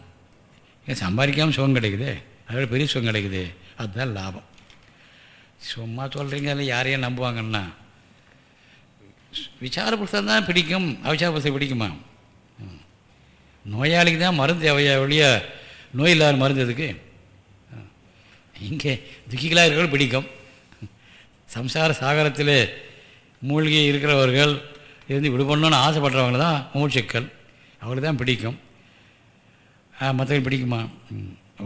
ஏன் சம்பாதிக்காமல் சுகம் கிடைக்குது? அதோட பெரிய சுகம் கிடைக்குது. அதுதான் லாபம். சும்மா சொல்கிறீங்க அதில் யாரையும் நம்புவாங்கன்னா விசார புஸ்தகம் தான் பிடிக்கும். அவிசார புஸ்தகம் பிடிக்குமா? ம். நோயாளிக்கு தான் மருந்து தேவையா ஒழிய நோய் இல்லாத மருந்து எதுக்கு? இங்கே துக்கிகளாக இருக்கிறவர்கள் பிடிக்கும். சம்சார சாகரத்தில் மூழ்கி இருக்கிறவர்கள் இருந்து விடுபடணும்னு ஆசைப்படுறவங்க தான் மூச்சுக்கள். அவளுக்கு தான் பிடிக்கும் மற்றவங்க பிடிக்குமா?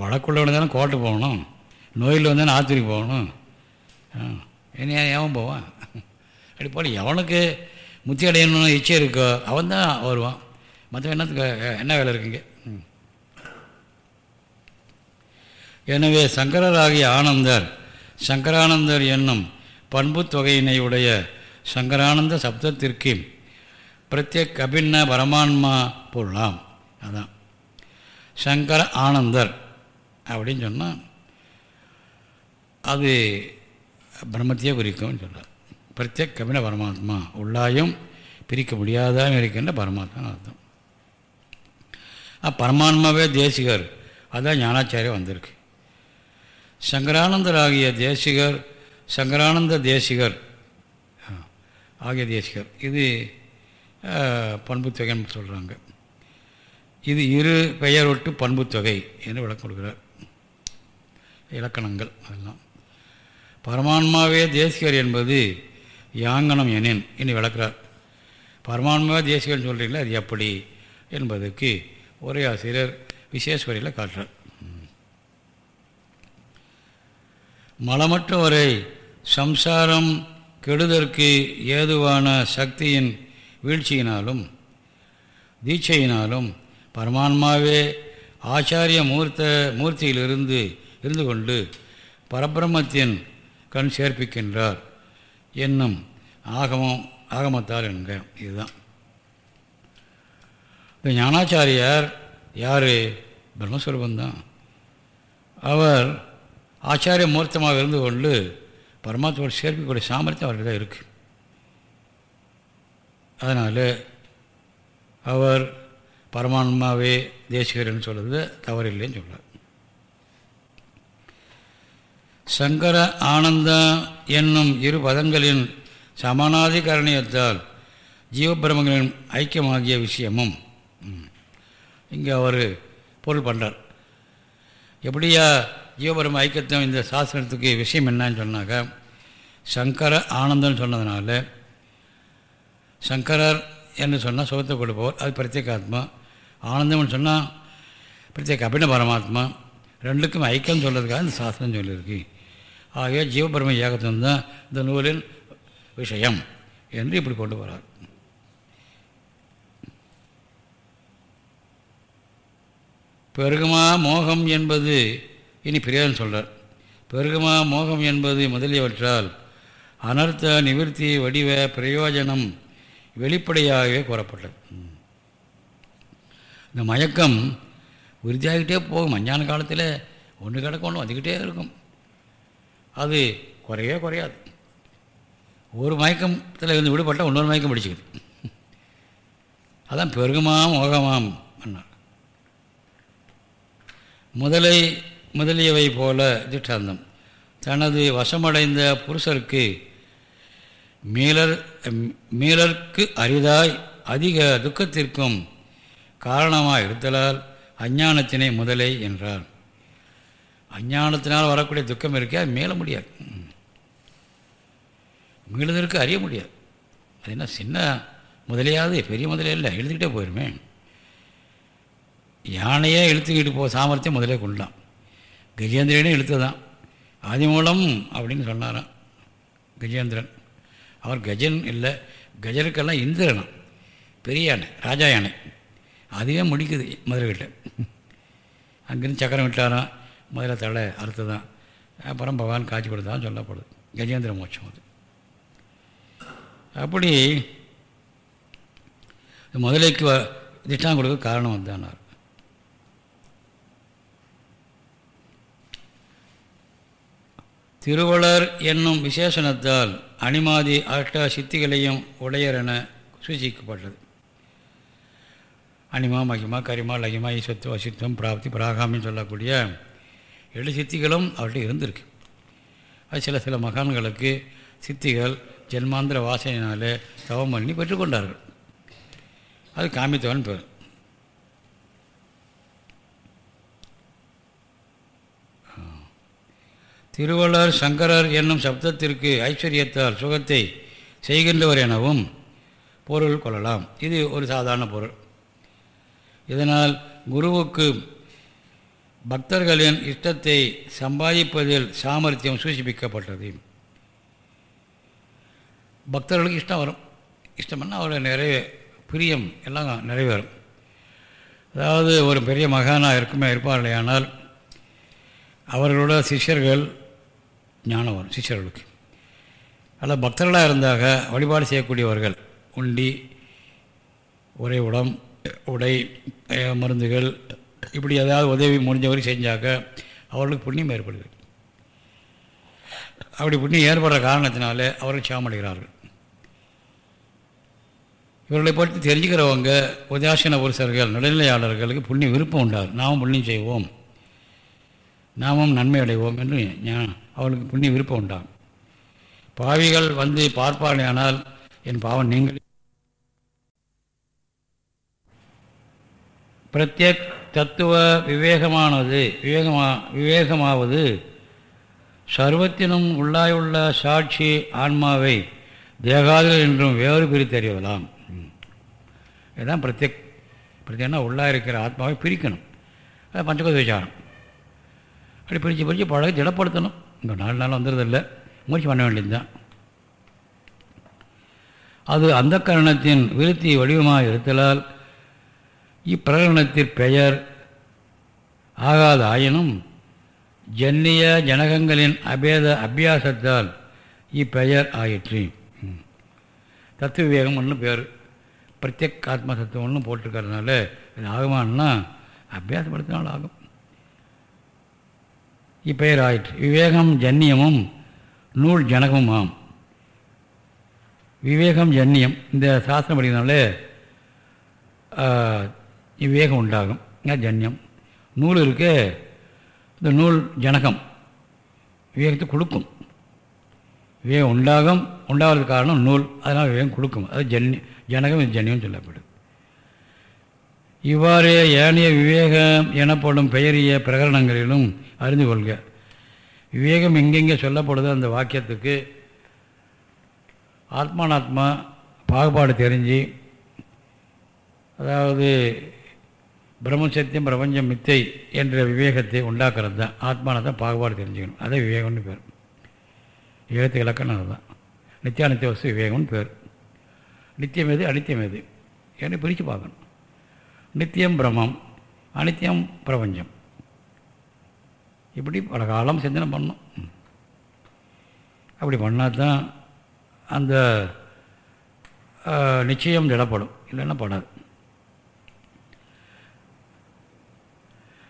வழக்குள்ள வந்தாலும் கோட்டை போகணும். நோயில் வந்தாலும் ஆத்திரிக்கு போகணும். என்ன ஏன் போவான் அப்படி போல் எவனுக்கு முத்தி அடையணும்னு இச்சை இருக்கோ அவன் தான் வருவான். மற்ற என்னத்துக்கு என்ன வேலை இருக்குங்க எனவே சங்கரராகிய ஆனந்தர் சங்கரானந்தர் என்னும் பண்பு தொகையினை உடைய சங்கரானந்த சப்தத்திற்கு பிரத்யேக் அபின்ன பரமான்மா பொருளாம். அதான். சங்கர ஆனந்தர் அப்படின்னு சொன்னால் அது பிரம்மத்தையே குறிக்கும்னு சொல்கிறார் பிரத்யேக் கபின பரமாத்மா. உள்ளாயும் பிரிக்க முடியாதான் இருக்கின்ற பரமாத்மா அர்த்தம். பரமாத்மாவே தேசிகர். அதான் ஞானாச்சாரியம் வந்திருக்கு. சங்கரானந்தர் ஆகிய தேசிகர் சங்கரானந்த தேசிகர். ஆகிய தேசிகர். இது பண்புத்தொகைன்னு சொல்கிறாங்க இது இரு பெயரொட்டு பண்புத்தொகை என்று விளக்கம் கொடுக்குறார். இலக்கணங்கள் அதெல்லாம். பரமான்மாவே தேசிகர் என்பது யாங்கனம் எனின் இனி விளக்குறார். பரமான்மா தேசிகர்னு சொல்கிறீங்களா அது எப்படி? என்பதற்கு ஒரே ஆசிரியர் விசேஸ்வரியில் காட்டுறார். மலமற்றவரை சம்சாரம் கெடுதற்கு ஏதுவான சக்தியின் வீழ்ச்சியினாலும் தீட்சையினாலும் பரமான்மாவே ஆச்சாரிய மூர்த்த மூர்த்தியிலிருந்து இருந்து கொண்டு பரபிரம்மத்தின் கண் சேர்ப்பிக்கின்றார். என்னும் ஆகமம் ஆகமத்தால் என்க இதுதான். இந்த ஞானாச்சாரியார் யார்? பிரம்மஸ்வரூபந்தான். அவர் ஆச்சாரிய மூர்த்தமாக இருந்து கொண்டு பரமாத்மாவோடு சேர்க்கக்கூடிய சாமர்த்தியம் அவர்கிட்ட இருக்குது அதனால் அவர் பரமாத்மாவே தேசிகர்னு சொல்கிறது தவறில்லைன்னு சொல்கிறார் சங்கர ஆனந்த என்னும் இரு பதங்களின் சமானாதிகரணியத்தால் ஜீவபிரமங்களின் ஐக்கியமாகிய விஷயமும். இங்கே அவர் பொருள் பண்ணுறார் எப்படியா ஜீவபரம ஐக்கியத்துவம் இந்த சாஸ்திரத்துக்கு விஷயம் என்னன்னு சொன்னாக்கா சங்கர ஆனந்தம்னு சொன்னதுனால சங்கரர் என்று சொன்னால் சுகத்தை கொடுப்பவர் அது பிரத்யேகாத்மா ஆனந்தம்னு சொன்னால் பிரத்யேக அபின பரமாத்மா. ரெண்டுக்கும் ஐக்கியம் சொல்கிறதுக்காக இந்த சாஸ்திரம் சொல்லியிருக்கு. ஆகிய ஜீவபரம ஏகத்துவம் தான் இந்த நூலின் விஷயம் என்று இப்படி கொண்டு வரார் பெருகுமா மோகம் என்பது இனி பிரியாதுன்னு சொல்கிறார் பெருகுமா மோகம் என்பது முதலியவற்றால் அனர்த்த நிவர்த்தி வடிவ பிரயோஜனம் வெளிப்படையாகவே கூறப்பட்டது. இந்த மயக்கம் உறுதியாகிட்டே போகும். அஞ்ஞான காலத்தில் ஒன்று கிடக்க ஒன்று வந்துக்கிட்டே இருக்கும். அது குறையவே குறையாது. ஒரு மயக்கத்தில் இருந்து விடுபட்டால் இன்னொரு மயக்கம் பிடிச்சிக்குது. அதான் பெருகுமாம் ஓகமாம் அண்ணார் முதலை முதலியவை போல திஷ்டாந்தம் தனது வசமடைந்த புருஷருக்கு மீளர் மீளர்க்கு அரிதாய் அதிக துக்கத்திற்கும் காரணமாக இருத்தலால் அஞ்ஞானத்தினை முதலை என்றார். அஞ்ஞானத்தினால் வரக்கூடிய துக்கம் இருக்கே அது மீள முடியாது. மீளுதற்கு அறிய முடியாது. அது என்ன சின்ன முதலையாவது பெரிய முதலே இல்லை எழுதிக்கிட்டே போயிருமே. யானையே இழுத்துக்கிட்டு போக சாமர்த்தியம் முதலே கொள்ளலாம் கஜேந்திரனே இழுத்து தான் ஆதிமூலம் அப்படின்னு சொன்னாராம் கஜேந்திரன். அவர் கஜன் இல்லை கஜருக்கெல்லாம் இந்திரனம் பெரிய யானை ராஜா யானை. அதுவே முடிக்குது மதுரைகிட்ட அங்கேருந்து சக்கரம் விட்டாராம் முதல்ல தலை அறுத்து தான் அப்புறம் பகவான் காட்சி கொடுத்தான்னு சொல்லப்படுது. கஜேந்திர மோட்சம் அது. அப்படி முதலைக்கு வ- கொடுக்க காரணம் வந்தானார் திருவளர் என்னும் விசேஷணத்தால் அணிமாதி அஷ்ட சித்திகளையும் உடையர் என சூச்சிக்கப்பட்டது. அனிமா மகிமா கரிமா லகிமா ஈசத்துவ அசித்துவம் பிராப்தி பிராகாமின்னு சொல்லக்கூடிய ஏழு சித்திகளும் அவர்கிட்ட இருந்திருக்கு. அது சில சில மகான்களுக்கு சித்திகள் ஜென்மாந்திர வாசனையினாலே தவம் பண்ணி பெற்றுக்கொண்டார்கள் அது காமித்தவன் பேர். திருவள்ளர் சங்கரர் என்னும் சப்தத்திற்கு ஐஸ்வர்யத்தால் சுகத்தை செய்கின்றவர் எனவும் பொருள் கொள்ளலாம். இது ஒரு சாதாரண பொருள். இதனால் குருவுக்கு பக்தர்களின் இஷ்டத்தை சம்பாதிப்பதில் சாமர்த்தியம் சூசிப்பிக்கப்பட்டது. பக்தர்களுக்கு இஷ்டம் வரும். இஷ்டம்னா அவருடைய நிறைவே பிரியம் எல்லாம் நிறைவேறும். அதாவது ஒரு பெரிய மகானாக இருக்குமே இருப்பார்களேயானால் அவர்களோட சிஷ்யர்கள் ஞானம் வரும் சிஷ்யர்களுக்கு. அதில் பக்தர்களாக இருந்தாக வழிபாடு செய்யக்கூடியவர்கள் உண்டி உரை உடம் உடை மருந்துகள் இப்படி ஏதாவது உதவி முடிஞ்சவரை செஞ்சாக்க அவர்களுக்கு புண்ணியம் ஏற்படுது அப்படி புண்ணியம் ஏற்படுற காரணத்தினால அவர்கள் சாமடைகிறார்கள். இவர்களை பற்றி தெரிஞ்சுக்கிறவங்க உதாசீன புருஷர்கள் நடுநிலையாளர்களுக்கு புண்ணிய விருப்பம் உண்டார். நாமும் புண்ணியம் செய்வோம். நாமும் நன்மை அடைவோம் என்று ஞா- அவர்களுக்கு புண்ணிய விருப்பம் உண்டாகும். பாவிகள் வந்து பார்ப்பார்களேயானால் என் பாவம் நீங்கள் பிரத்யேக் தத்துவ விவேகமானது விவேகமா விவேகமாவது சர்வத்தினும் உள்ளாயுள்ள சாட்சி ஆன்மாவை தேகாதிகள் என்றும் வேறு பிரித்தறியலாம் இதுதான் பிரத்யக் பிரத்யேகனா உள்ளாக இருக்கிற ஆத்மாவை பிரிக்கணும். அது பஞ்சகோத விசாரம். அப்படி பிரித்து பிரித்து பழகி திடப்படுத்தணும். இந்த நாலு நாள் வந்துடுறதில்லை முயற்சி பண்ண வேண்டியது தான் அது அந்த கரணத்தின் விருத்தி வடிவமாக இருத்தலால் இப்பிரகரணத்திற் பெயர் ஆகாத ஆயினும் ஜன்னிய ஜனகங்களின் அபேத அபியாசத்தால் இப்பெயர் ஆயிற்று. தத்துவ விவேகம் ஒன்று பேர் பிரத்யேக் ஆத்ம தத்துவம்னு போட்டிருக்கறதுனால இது ஆகுமான்னா அபியாசப்படுத்தினால் ஆகும். இப்பெயர் ஆயிற்று. விவேகம் ஜன்னியமும் நூல் ஜனகமும் ஆம் விவேகம் ஜன்னியம் இந்த சாஸ்திரம் படிக்கிறதுனால விவேகம் உண்டாகும் ஜன்யம்? நூல் இருக்கு இந்த நூல் ஜனகம். விவேகத்தை கொடுக்கும். விவேகம் உண்டாகும் உண்டாகிறதுக்கு காரணம் நூல். அதனால் விவேகம் கொடுக்கும். அது ஜன்னி ஜனகம் இது ஜன்யம் சொல்லப்படும் இவ்வாறே ஏனைய விவேகம் எனப்படும் பெயரிய பிரகரணங்களிலும் அறிந்து கொள்க. விவேகம் எங்கெங்கே சொல்லப்படுதோ அந்த வாக்கியத்துக்கு ஆத்மானாத்மா பாகுபாடு தெரிஞ்சு அதாவது பிரம்ம சத்தியம் பிரபஞ்சம் மித்தை என்ற விவேகத்தை உண்டாக்குறது தான். ஆத்மானத்தை பாகுபாடு தெரிஞ்சுக்கணும். அதே விவேகம்னு பேர். விவேகத்துக்கு இலக்கணம் அதுதான். நித்தியானித்திய வசதி விவேகம்னு பேர். நித்தியம் எது? அனித்தியம் எது? என்று பிரித்து பார்க்கணும். நித்தியம் பிரம்மம் அனித்தியம் பிரபஞ்சம். இப்படி பல காலம் சிந்தனை பண்ணணும். அப்படி பண்ணால் தான் அந்த நிச்சயம் திடப்படும் இல்லைன்னா படாது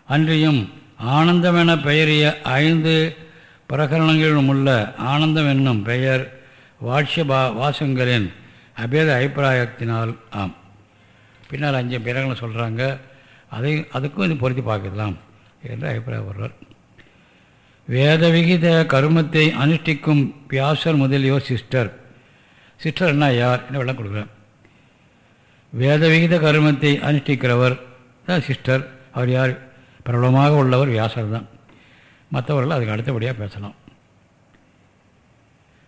அன்றியும் ஆனந்தம் என பெயரிய ஐந்து பிரகரணங்களிலும் உள்ள ஆனந்தம் என்னும் பெயர் வாட்சிய பா வாசங்களின் அபேத அபிப்பிராயத்தினால் ஆம். பின்னால் அஞ்சு பிரகரணம் சொல்கிறாங்க அதை அதுக்கும் இது பொருத்தி பார்க்கலாம் என்று அபிப்பிராயப்படுறார் வேத விகித கருமத்தை அனுஷ்டிக்கும் பியாசர் முதலியோர் சிஸ்டர் சிஸ்டர் என்ன யார் என்ன விளக்கம் கொடுக்குறேன் வேத விகித கருமத்தை அனுஷ்டிக்கிறவர் தான் சிஸ்டர் அவர் யார்? பிரபலமாக உள்ளவர் வியாசர் தான். மற்றவர்கள் அதுக்கு அடுத்தபடியாக பேசலாம்.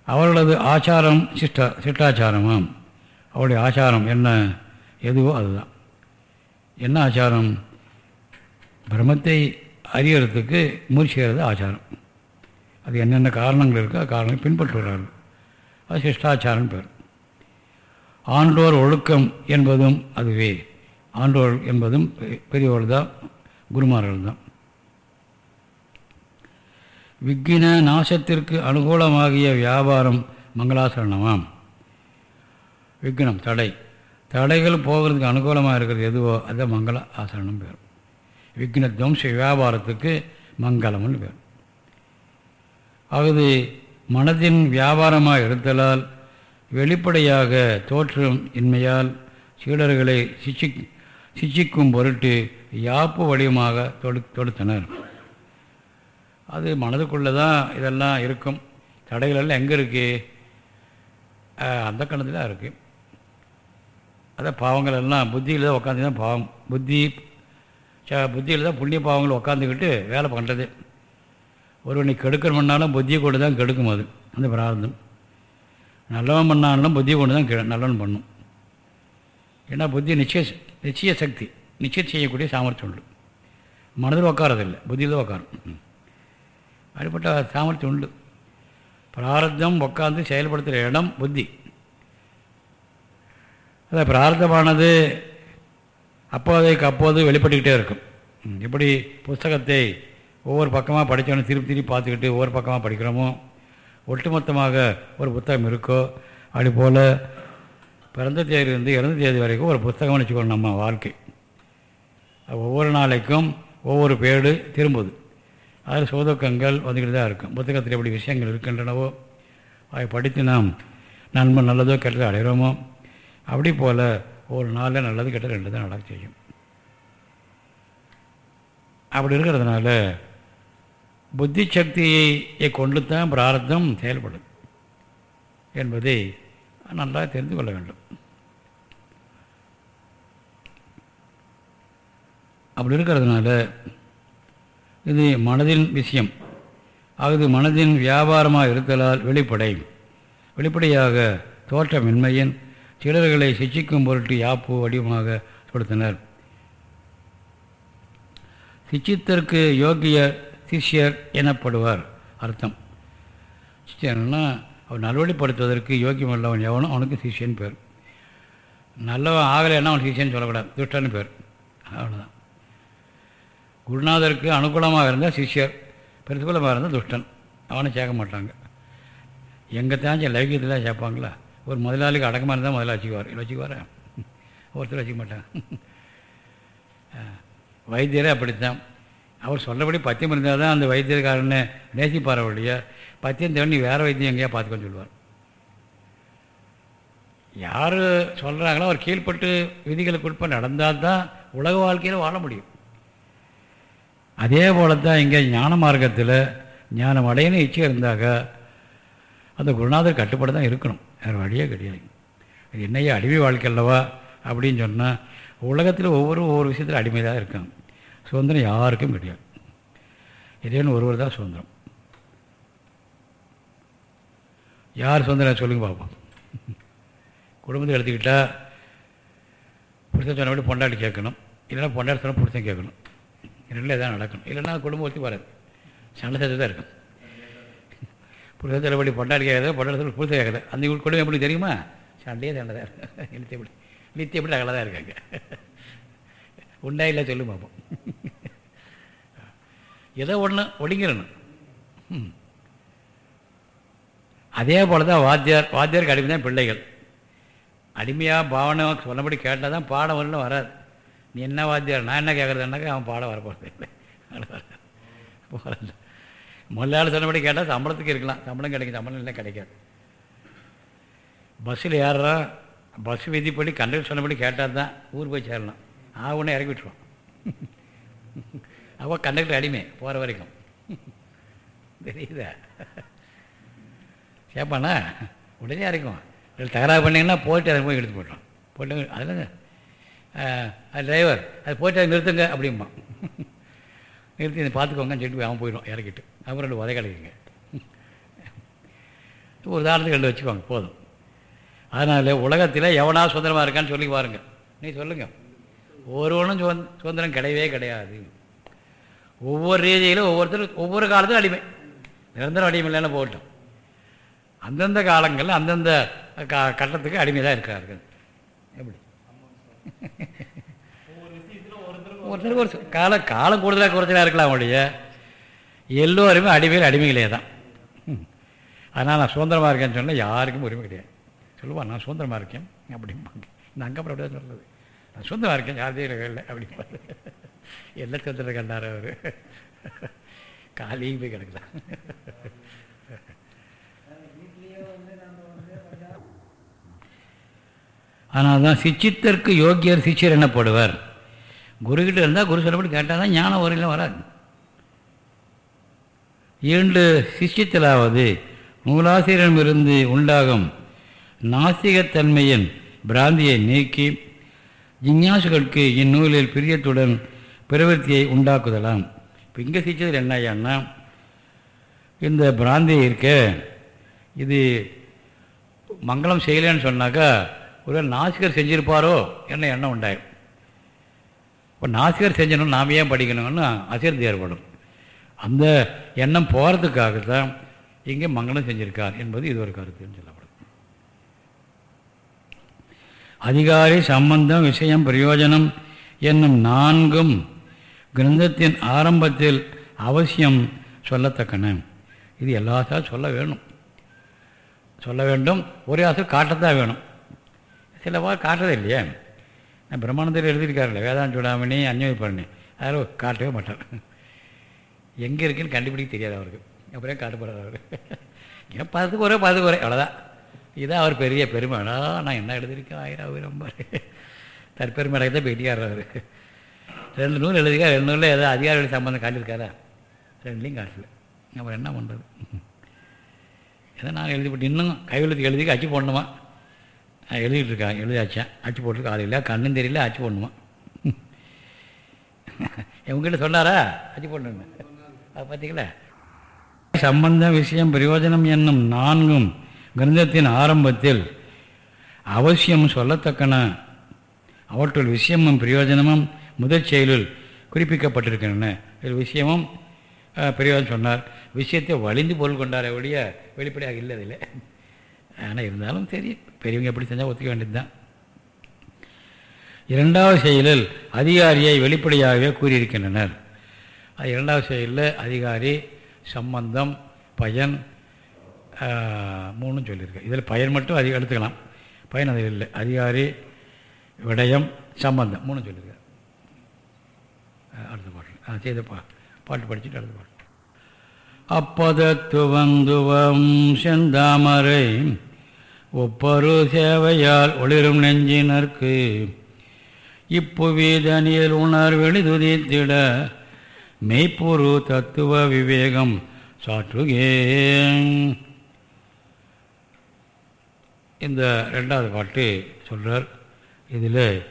அவர்களது ஆச்சாரம் சிஷ்ட சிஷ்டாச்சாரமாம். அவருடைய ஆச்சாரம் என்ன எதுவோ அதுதான். என்ன ஆச்சாரம்? பிரம்மத்தை அறியறதுக்கு முயற்சிகிறது ஆச்சாரம். அது என்னென்ன காரணங்கள் இருக்கோ காரணம் காரணங்களை பின்பற்றுகிறார்கள். அது சிஷ்டாச்சாரம் பேர். ஆண்டோர் ஒழுக்கம் என்பதும் அதுவே. ஆண்டோர் என்பதும் பெ- பெரியவர்கள் தான் குருமார்கள் தான் விக்கின நாசத்திற்கு அனுகூலமாகிய வியாபாரம் மங்களாசரணமாம். விக்னம் தடை. தடைகள் போகிறதுக்கு அனுகூலமாக இருக்கிறது எதுவோ அதை மங்கள ஆசரணம் பேர். விக்ன துவம்ச வியாபாரத்துக்கு மங்களம்னு பேர். ஆகுது மனதின் வியாபாரமாக இருத்தலால் வெளிப்படையாக தோற்றம் இன்மையால் சீடர்களை சிச்சி சிச்சிக்கும் பொருட்டு யாப்பு வடிவமாக தொடு தொடுத்தனர். அது மனதுக்குள்ளே தான் இதெல்லாம் இருக்கும். தடைகளெல்லாம் எங்கே இருக்குது அந்த கணத்தில் தான் இருக்குது அதான் பாவங்கள் எல்லாம் புத்தியில் தான் உட்காந்து தான் பாவம். புத்தி ச புத்தியில் தான் புண்ணிய பாவங்கள் உட்காந்துக்கிட்டு வேலை பண்ணுறது ஒருவனை கெடுக்கணும்னாலும் புத்தியை கொண்டு தான் கெடுக்கும் அது. அந்த பிரார்த்தம். நல்லவன் பண்ணாலும் புத்தியை கொண்டு தான் கெ- நல்லவன் பண்ணும். ஏன்னா புத்தி நிச்சய நிச்சய சக்தி நிச்சயம் செய்யக்கூடிய சாமர்த்தியம் உண்டு. மனதில் உட்காரதில்லை புத்தியில் தான் உட்காரும் அப்படிப்பட்ட சாமர்த்தியம் உண்டு. பிரார்த்தம் உட்காந்து செயல்படுத்துகிற இடம் புத்தி. அதை பிரார்த்தமானது அப்போதைக்கு அப்போது வெளிப்பட்டுக்கிட்டே இருக்கும். எப்படி புஸ்தகத்தை ஒவ்வொரு பக்கமாக படித்தவொன்னு திருப்பி திருப்பி பார்த்துக்கிட்டு ஒவ்வொரு பக்கமாக படிக்கிறோமோ ஒட்டுமொத்தமாக ஒரு புத்தகம் இருக்கோ அப்படி போல் பிறந்த தேதியிலிருந்து இறந்த தேதி வரைக்கும் ஒரு புத்தகம்னு வச்சுக்கணும் நம்ம வாழ்க்கை. ஒவ்வொரு நாளைக்கும் ஒவ்வொரு பேடு திரும்புது. அதில் சோதக்கங்கள் வந்துக்கிட்டு தான் இருக்கும். புத்தகத்தில் எப்படி விஷயங்கள் இருக்கின்றனவோ அதை படித்து நாம் நன்மை நல்லதோ கெட்டதோ அடைகிறோமோ அப்படி போல் ஒரு நாளில் நல்லது கெட்டது ரெண்டு தான் நடக்க செய்யும். அப்படி இருக்கிறதுனால புத்தி சக்தியை கொண்டு தான் பிரார்த்தம் செயல்படும் என்பதை நல்லா தெரிந்து கொள்ள வேண்டும். அப்படி இருக்கிறதுனால இது மனதின் விஷயம். அது மனதின் வியாபாரமாக இருத்தலால் வெளிப்படை. வெளிப்படையாக தோற்றமின்மையின் சிலர்களை சிச்சிக்கும் பொருட்டு யாப்பு வடிவமாக கொடுத்தனர் சிச்சித்தற்கு யோகிய சிஷ்யர் எனப்படுவார் அர்த்தம். சிஷ்யன்னா அவர் நல்வழிப்படுத்துவதற்கு யோக்கியம் உள்ளவன் எவனும் அவனுக்கு சிஷியன் பேர். நல்லவன் ஆகலைன்னா அவன் சிஷியன் சொல்லக்கூடாது. துஷ்டன்னு பேர். அவ்வளோதான் குருநாதருக்கு அனுகூலமாக இருந்தால் சிஷ்யர். பிரதிகூலமாக இருந்தால் துஷ்டன். அவனை சேர்க்க மாட்டாங்க. எங்கே தாஞ்சி லைக்கியத்தில் சேர்ப்பாங்களா? ஒரு முதலாளிக்கு அடக்கமாக இருந்தால் முதல்ல வச்சுக்குவார். இல்லை வச்சுக்குவாரா? ஒருத்தர் வச்சுக்க மாட்டாங்க. வைத்தியரே அப்படித்தான். அவர் சொல்லபடி பத்தியம் இருந்தால் தான் அந்த வைத்தியக்காரனை நேசிப்பார் அவருடைய. பத்தியம் தேவன் நீ வேறு வைத்தியம் எங்கேயா பார்த்துக்கோன்னு சொல்லுவார். யார் சொல்கிறாங்களோ அவர் கீழ்ப்பட்டு விதிகளுக்கு உட்பட நடந்தால் தான் உலக வாழ்க்கையில் வாழ முடியும். அதே போல தான் இங்கே ஞான மார்க்கத்தில் ஞானம் அடையணும் இச்சை இருந்தாக்க அந்த குருநாதர் கட்டுப்பாடு தான் இருக்கணும். வேறு வழியே கிடையாது. அது என்னையா அடிமை வாழ்க்கை அல்லவா அப்படின்னு சொன்னால் உலகத்தில் ஒவ்வொரு ஒவ்வொரு விஷயத்தில் அடிமை தான் இருக்காங்க. சுதந்திரம் யாருக்கும் கிடையாது. இதேன்னு ஒருவர் தான் சுதந்திரம். யார் சொந்தம் சொல்லுங்க பார்ப்போம் குடும்பத்தை எடுத்துக்கிட்டால் புருஷன் சொன்னபடி பொண்டாட்டி கேட்கணும். இல்லைன்னா பொண்டாட்டி சொன்னால் புருஷன் கேட்கணும். ரெண்டில் எதாவது நடக்கணும். இல்லைன்னா குடும்பம் ஒத்தி வராது சண்டை சேர்த்து தான் இருக்கும். புருஷன் சொல்லபடி பொண்டாட்டி கேட்காத பொண்டாடி சொல்ல புருஷன் கேட்காது. அந்த குடும்பம் எப்படி தெரியுமா? சண்டையே சண்டை தான் இருக்கும். நித்தி எப்படி? நித்தி எப்படி தான் இருக்காங்க? உண்டா இல்லை சொல்லு பார்ப்போம் ஏதோ ஒன்று ஒடுங்கிடணும். ம். அதே போல் தான் வாத்தியார் வாத்தியாருக்கு அடிமை தான் பிள்ளைகள். அடிமையாக பாவனை சொன்னபடி கேட்டால் தான் பாடம் வரல வராது. நீ என்ன வாத்தியார் நான் என்ன கேட்குறதுனாக்கா அவன் பாடம் வரப்போகிறது இல்லை. [laughs] முதலாளி சொன்னபடி கேட்டால் சம்பளத்துக்கு இருக்கலாம். சம்பளம் கிடைக்கும் சம்பளம் இல்லை கிடைக்காது. பஸ்ஸில் ஏறுறோம் பஸ் விதிப்படி கண்டக்டர் சொன்னபடி கேட்டால் தான் ஊர் போய் சேரலாம். ஆ இறக்கி விட்டுருவான். [laughs] அவள் கண்டக்டர் அடிமை போகிற வரைக்கும். [laughs] தெரியுதா? கேட்பானா உடனே இறக்கும் இதில் தகராறு பண்ணிங்கன்னா போயிட்டு அதை போய் எடுத்து போய்ட்டோம் போட்டு அதில் அது டிரைவர் அது போயிட்டு அதை நிறுத்துங்க அப்படிம்பா நிறுத்தி இதை பார்த்துக்கோங்கன்னு சொல்லிட்டு அவன் போயிடும் இறக்கிட்டு. அப்புறம் ரெண்டு உதை கிடைக்குங்க. ஒரு உதாரணத்துக்கு ரெண்டு வச்சுக்கோங்க போதும். அதனால் உலகத்தில் எவனா சுதந்திரமாக இருக்கான்னு சொல்லி பாருங்கள் நீ சொல்லுங்கள் ஒருவனும் சுதந்திரம் கிடையவே கிடையாது. ஒவ்வொரு ரீதியிலும் ஒவ்வொருத்தரும் ஒவ்வொரு காலத்திலும் அடிமை. நிரந்தரம் அடிமை இல்லைன்னு போகட்டும். அந்தந்த காலங்களில் அந்தந்த கா கட்டத்துக்கு அடிமை தான் இருக்கிறார்கள். எப்படி? ஒருத்தருக்கு ஒரு காலம் கால காலம் கூடுதலாக குறைச்சலாக இருக்கலாம் ஒழிய எல்லோருமே அடிமையில் அடிமைகளே தான். அதனால் நான் சுதந்திரமாக இருக்கேன்னு சொன்னால் யாருக்கும் உரிமை கிடையாது. சொல்லுவான் நான் சுதந்திரமாக இருக்கேன் அப்படிம்பாங்க. இந்த அங்கப்புறம் அப்படியே சொல்கிறது நான் சுதந்திரமாக இருக்கேன் யாரையும் இல்லை அப்படிம்பாரு எல்லாம் சுதந்திரம் கண்டார் அவர். காலையும் போய் கிடக்கலாம் அதனால தான் சிச்சித்தற்கு யோக்கியர் சிச்சியர் எனப்படுவர் குருக்கிட்ட இருந்தால் குரு சொல்லப்படி கேட்டால் தான் ஞானம் வரையிலும் வராது. இரண்டு சிஷ்யத்திலாவது நூலாசிரியரிடமிருந்து உண்டாகும் நாசிகத்தன்மையின் பிராந்தியை நீக்கி ஜிஞ்ஞாசுகளுக்கு இந்நூலில் பிரியத்துடன் பிரவருத்தியை உண்டாக்குதலாம். இப்போ இங்கே சிச்சதில் என்ன ஐயான்னா இந்த பிராந்தி இருக்க இது மங்களம் செய்யலைன்னு சொன்னாக்கா ஒருவேளை நாசிகர் செஞ்சிருப்பாரோ? என்ன எண்ணம் உண்டாயும் இப்போ நாசிகர் செஞ்சணும் நாம் ஏன் படிக்கணும்னு அசிரத்து ஏற்படும். அந்த எண்ணம் போகிறதுக்காக தான் இங்கே மங்களம் செஞ்சிருக்கார் என்பது இது ஒரு கருத்துன்னு சொல்லப்படும். அதிகாரி சம்பந்தம் விஷயம் பிரயோஜனம் என்னும் நான்கும் கிரந்தத்தின் ஆரம்பத்தில் அவசியம் சொல்லத்தக்கன. இது எல்லாத்தான் சொல்ல வேணும். சொல்ல வேண்டும். ஒரே ஆசை காட்டத்தான் வேணும். சில வாரம் காட்டுறது இல்லையே. நான் பிரம்மானந்தத்தில் எழுதியிருக்காருல்ல வேதாந்த சூடாமணி அந்நிய பண்ணி அதில் காட்டவே மாட்டார். எங்கே இருக்குன்னு கண்டுபிடிக்க தெரியாது அவருக்கு. அப்புறம் காட்டப்படாது அவர்? ஏன் பதுக்கு குறை பதுக்கு குறை அவ்வளோதான் இதான் அவர் பெரிய பெருமைடா நான் என்ன எழுதியிருக்கேன்? ஆயிரம் ஆயிரம் ரொம்ப தற்பெருமை தான் பேட்டிக்காரர் அவர். ரெண்டு நூல் எழுதிக்கா ரெண்டு நூலில் ஏதோ அதிகாரிகள் சம்பந்தம் காட்டியிருக்காரா? ரெண்டுலேயும் காட்டல. அப்புறம் என்ன பண்ணுறது ஏதோ நான் எழுதிப்பட்டு இன்னும் கையெழுத்து எழுதி அச்சு போடணுமா? எழுதிட்டு இருக்கேன் எழுதியாச்சேன் அச்சு போட்டுருக்கு ஆள் இல்லை. கண்ணும் தெரியல அச்சு போடணுமா? உங்ககிட்ட சொன்னாரா? அச்சு போடணுன்னு அது பார்த்தீங்களா சம்பந்தம் விஷயம் பிரயோஜனம் என்னும் நான்கும் கிரந்தத்தின் ஆரம்பத்தில் அவசியம் சொல்லத்தக்கன. அவற்றுள் விஷயமும் பிரயோஜனமும் முதற் செயலில் குறிப்பிக்கப்பட்டிருக்கின்றன. இது விஷயமும் பிரயோஜனம் சொன்னார். விஷயத்தை வலிந்து பொருள் கொண்டார் ஒழிய வெளிப்படையாக இல்லை அதில். ஆனால் இருந்தாலும் தெரியும். பெரியவங்க எப்படி செஞ்சால் ஒத்துக்க வேண்டியது தான் இரண்டாவது செயலில் அதிகாரியை வெளிப்படையாகவே கூறியிருக்கின்றனர். அது இரண்டாவது செயலில் அதிகாரி சம்பந்தம் பயன் மூணும் சொல்லியிருக்கு. இதில் பயன் மட்டும் அதிகம் எடுத்துக்கலாம். பயன் அதில் இல்லை. அதிகாரி விடயம் சம்பந்தம் மூணு சொல்லியிருக்காரு அடுத்த பாட்டு செய்த பா பாட்டு படிச்சுட்டு அடுத்த பாட்டு அப்பதத்துவந்துவம் செந்தாமரை ஒப்பரு சேவையால் ஒளிரும் நெஞ்சினர்க்கு இப்புவீதனில் உணர்வெளி துதித்திட மெய்ப்பொரு தத்துவ விவேகம் சாற்றுகேன். இந்த ரெண்டாவது பாட்டு சொல்கிறார் இதில்